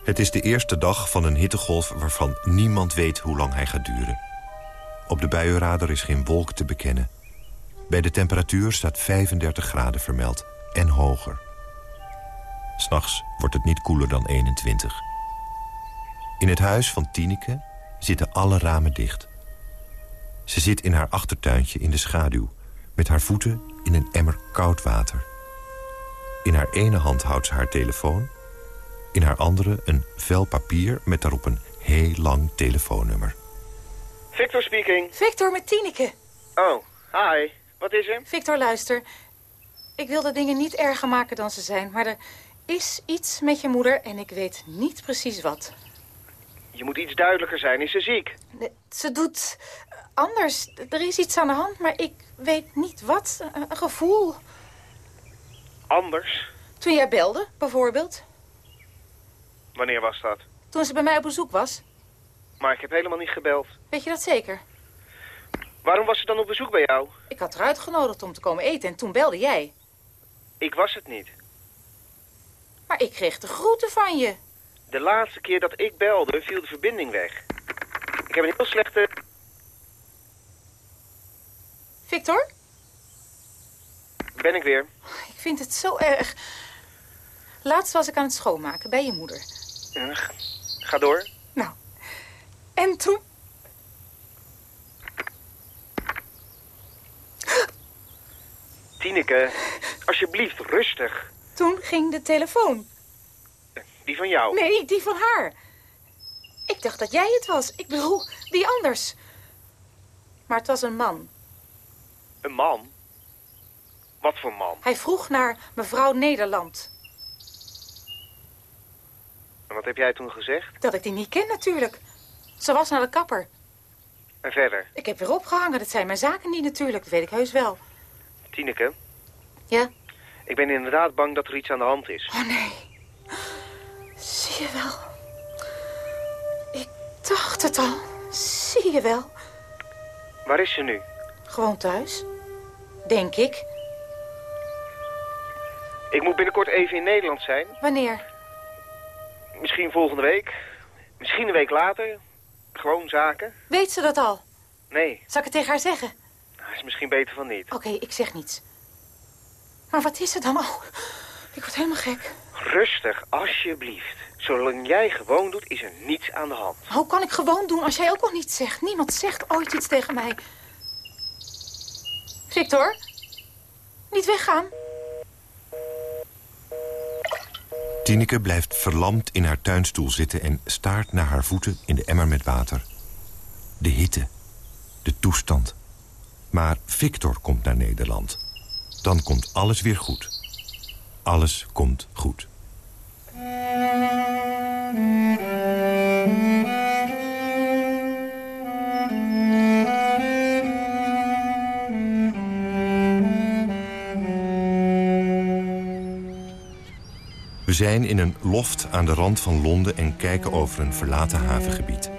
Het is de eerste dag van een hittegolf waarvan niemand weet hoe lang hij gaat duren. Op de buienradar is geen wolk te bekennen. Bij de temperatuur staat 35 graden vermeld en hoger. S'nachts wordt het niet koeler dan 21. In het huis van Tineke zitten alle ramen dicht. Ze zit in haar achtertuintje in de schaduw... met haar voeten in een emmer koud water. In haar ene hand houdt ze haar telefoon... in haar andere een vel papier met daarop een heel lang telefoonnummer. Victor speaking. Victor met Tineke. Oh, hi. Wat is er? Victor, luister. Ik wil de dingen niet erger maken dan ze zijn, maar er is iets met je moeder en ik weet niet precies wat. Je moet iets duidelijker zijn. Is ze ziek? Nee, Ze doet anders. Er is iets aan de hand, maar ik weet niet wat. Een, een gevoel. Anders? Toen jij belde, bijvoorbeeld. Wanneer was dat? Toen ze bij mij op bezoek was. Maar ik heb helemaal niet gebeld. Weet je dat zeker? Waarom was ze dan op bezoek bij jou? Ik had haar uitgenodigd om te komen eten en toen belde jij. Ik was het niet. Maar ik kreeg de groeten van je. De laatste keer dat ik belde, viel de verbinding weg. Ik heb een heel slechte... Victor? Ben ik weer? Ik vind het zo erg. Laatst was ik aan het schoonmaken bij je moeder. Ja, g- ga door. Nou, en toen... Tineke, alsjeblieft, rustig. Toen ging de telefoon. Die van jou. Nee, die van haar. Ik dacht dat jij het was. Ik bedoel, die anders. Maar het was een man. Een man? Wat voor man? Hij vroeg naar mevrouw Nederland. En wat heb jij toen gezegd? Dat ik die niet ken natuurlijk. Ze was naar de kapper. En verder? Ik heb weer opgehangen. Dat zijn mijn zaken niet natuurlijk. Dat weet ik heus wel. Tineke? Ja? Ik ben inderdaad bang dat er iets aan de hand is. Oh nee. Zie je wel. Ik dacht het al. Zie je wel. Waar is ze nu? Gewoon thuis. Denk ik. Ik moet binnenkort even in Nederland zijn. Wanneer? Misschien volgende week. Misschien een week later. Gewoon zaken. Weet ze dat al? Nee, Zal ik het tegen haar zeggen? dat is misschien beter van niet. Oké, ik zeg niets. Maar wat is er dan? Oh, ik word helemaal gek. Rustig, alsjeblieft. Zolang jij gewoon doet, is er niets aan de hand. Hoe kan ik gewoon doen als jij ook nog niets zegt? Niemand zegt ooit iets tegen mij. Victor? Niet weggaan. Tineke blijft verlamd in haar tuinstoel zitten... en staart naar haar voeten in de emmer met water. De hitte. De toestand. Maar Victor komt naar Nederland. Dan komt alles weer goed. Alles komt goed. We zijn in een loft aan de rand van Londen en kijken over een verlaten havengebied.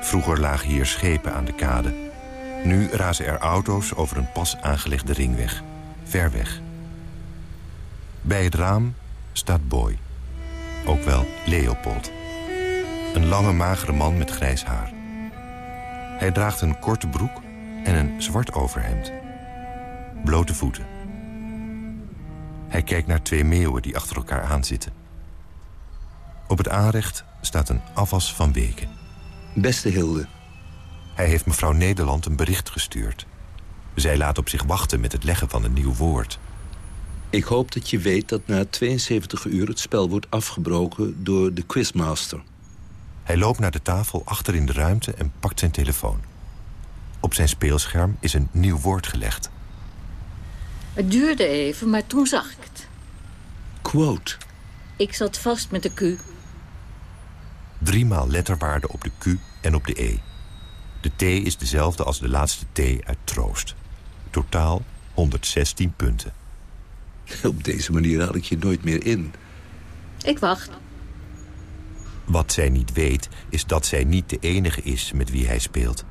Vroeger lagen hier schepen aan de kade. Nu razen er auto's over een pas aangelegde ringweg. Ver weg. Bij het raam staat Boy. Ook wel Leopold. Een lange magere man met grijs haar. Hij draagt een korte broek en een zwart overhemd. Blote voeten. Hij kijkt naar twee meeuwen die achter elkaar aanzitten. Op het aanrecht staat een afwas van weken. Beste Hilde. Hij heeft mevrouw Nederland een bericht gestuurd. Zij laat op zich wachten met het leggen van een nieuw woord. Ik hoop dat je weet dat na 72 uur het spel wordt afgebroken door de quizmaster. Hij loopt naar de tafel achter in de ruimte en pakt zijn telefoon. Op zijn speelscherm is een nieuw woord gelegd. Het duurde even, maar toen zag ik het. Quote. Ik zat vast met de Q. Driemaal letterwaarden op de Q en op de E. De T is dezelfde als de laatste T uit troost. Totaal 116 punten. Op deze manier haal ik je nooit meer in. Ik wacht. Wat zij niet weet, is dat zij niet de enige is met wie hij speelt.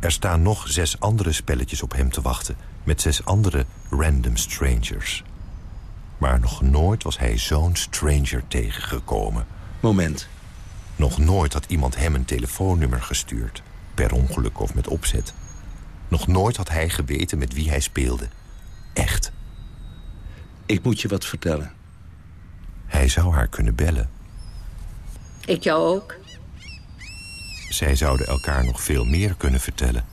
Er staan nog zes andere spelletjes op hem te wachten... met zes andere random strangers. Maar nog nooit was hij zo'n stranger tegengekomen. Moment. Nog nooit had iemand hem een telefoonnummer gestuurd. Per ongeluk of met opzet. Nog nooit had hij geweten met wie hij speelde. Echt. Ik moet je wat vertellen. Hij zou haar kunnen bellen. Ik jou ook. Zij zouden elkaar nog veel meer kunnen vertellen.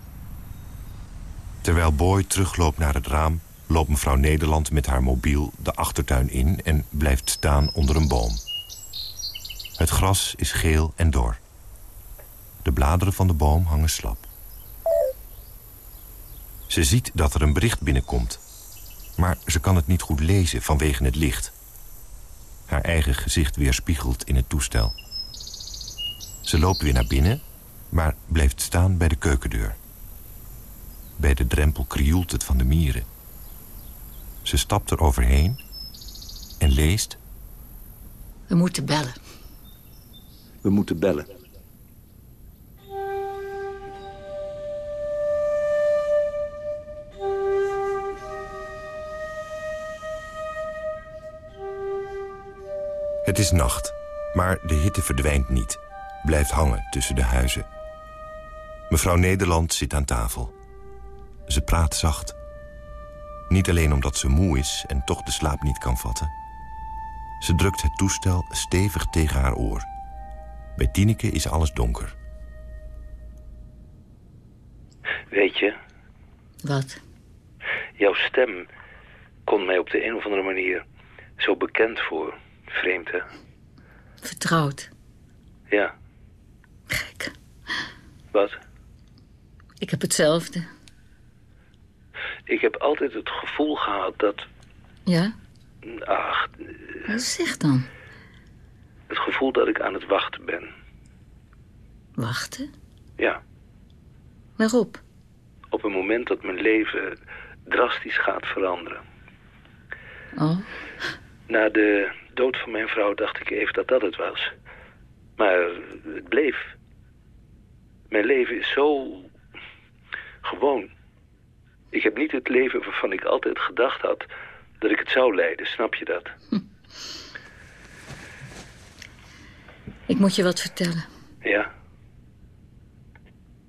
Terwijl Boy terugloopt naar het raam... loopt mevrouw Nederland met haar mobiel de achtertuin in... en blijft staan onder een boom. Het gras is geel en dor. De bladeren van de boom hangen slap. Ze ziet dat er een bericht binnenkomt. Maar ze kan het niet goed lezen vanwege het licht. Haar eigen gezicht weerspiegelt in het toestel. Ze loopt weer naar binnen, maar blijft staan bij de keukendeur. Bij de drempel krioelt het van de mieren. Ze stapt er overheen en leest... We moeten bellen. We moeten bellen. Het is nacht, maar de hitte verdwijnt niet. Blijft hangen tussen de huizen. Mevrouw Nederland zit aan tafel. Ze praat zacht. Niet alleen omdat ze moe is en toch de slaap niet kan vatten. Ze drukt het toestel stevig tegen haar oor. Bij Tineke is alles donker. Weet je, Wat? jouw stem komt mij op de een of andere manier zo bekend voor. Vreemd, hè? Vertrouwd. Ja. Gek. Wat? Ik heb hetzelfde. Ik heb altijd het gevoel gehad dat... Ja? Ach, Wat zeg dan? het gevoel dat ik aan het wachten ben. Wachten? Ja. Waarop? Op een moment dat mijn leven drastisch gaat veranderen. Oh, Na de dood van mijn vrouw dacht ik even dat dat het was. Maar het bleef. Mijn leven is zo gewoon. Ik heb niet het leven waarvan ik altijd gedacht had dat ik het zou leiden. Snap je dat? ik moet je wat vertellen. Ja,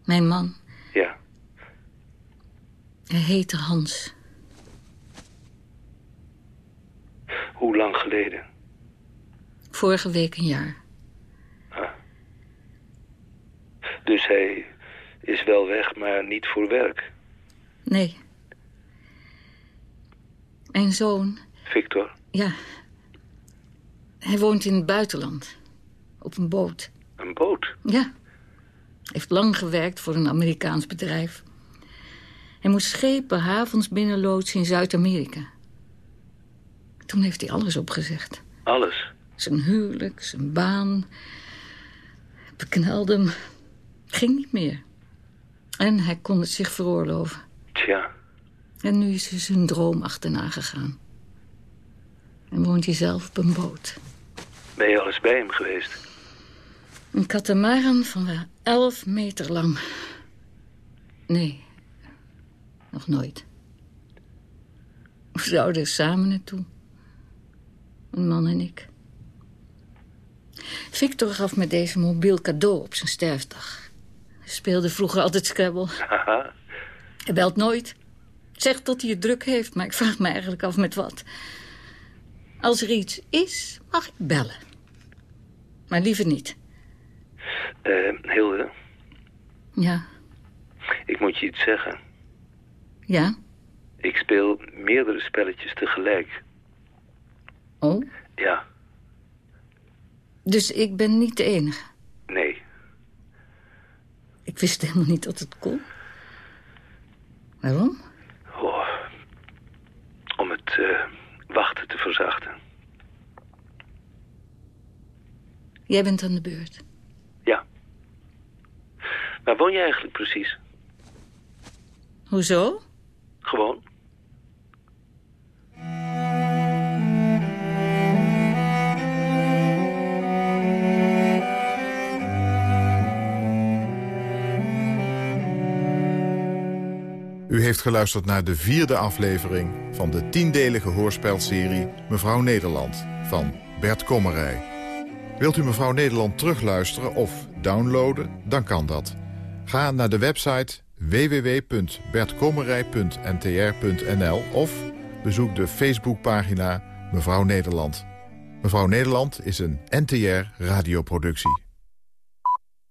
Mijn man, ja. hij heette Hans. Hoe lang geleden? Vorige week een jaar. Dus hij is wel weg, maar niet voor werk. Nee. Mijn zoon, Victor, ja. Hij woont in het buitenland. Op een boot. een boot. Ja. Heeft lang gewerkt voor een Amerikaans bedrijf. Hij moest schepen, havens binnenloodsen in Zuid-Amerika. Toen heeft hij alles opgezegd. Alles. Zijn huwelijk, zijn baan. Beknelde hem. Ging niet meer. En hij kon het zich veroorloven. Tja, En nu is hij zijn droom achterna gegaan. En woont hij zelf op een boot. ben je al eens bij hem geweest? Een katamaran van wel elf meter lang. Nee, nog nooit. We zouden er samen naartoe. Een man en ik. Victor gaf me deze mobiel cadeau op zijn sterfdag. Hij speelde vroeger altijd Scrabble. Hij belt nooit. Zegt dat hij het druk heeft, maar ik vraag me eigenlijk af met wat. Als er iets is, mag ik bellen. Maar liever niet. Eh, Hilde, Ja, ik moet je iets zeggen. ja. Ik speel meerdere spelletjes tegelijk. Oh, Ja, dus ik ben niet de enige. Ik wist helemaal niet dat het kon. Waarom? Oh, om het eh, wachten te verzachten. Jij bent aan de beurt. Ja. Waar woon je eigenlijk precies? Hoezo? Gewoon. U heeft geluisterd naar de vierde aflevering van de tiendelige hoorspelserie Mevrouw Nederland van Bert Kommerij. Wilt u Mevrouw Nederland terugluisteren of downloaden, dan kan dat. Ga naar de website www.bertkommerij.ntr.nl of bezoek de Facebookpagina Mevrouw Nederland. Mevrouw Nederland is een NTR radioproductie.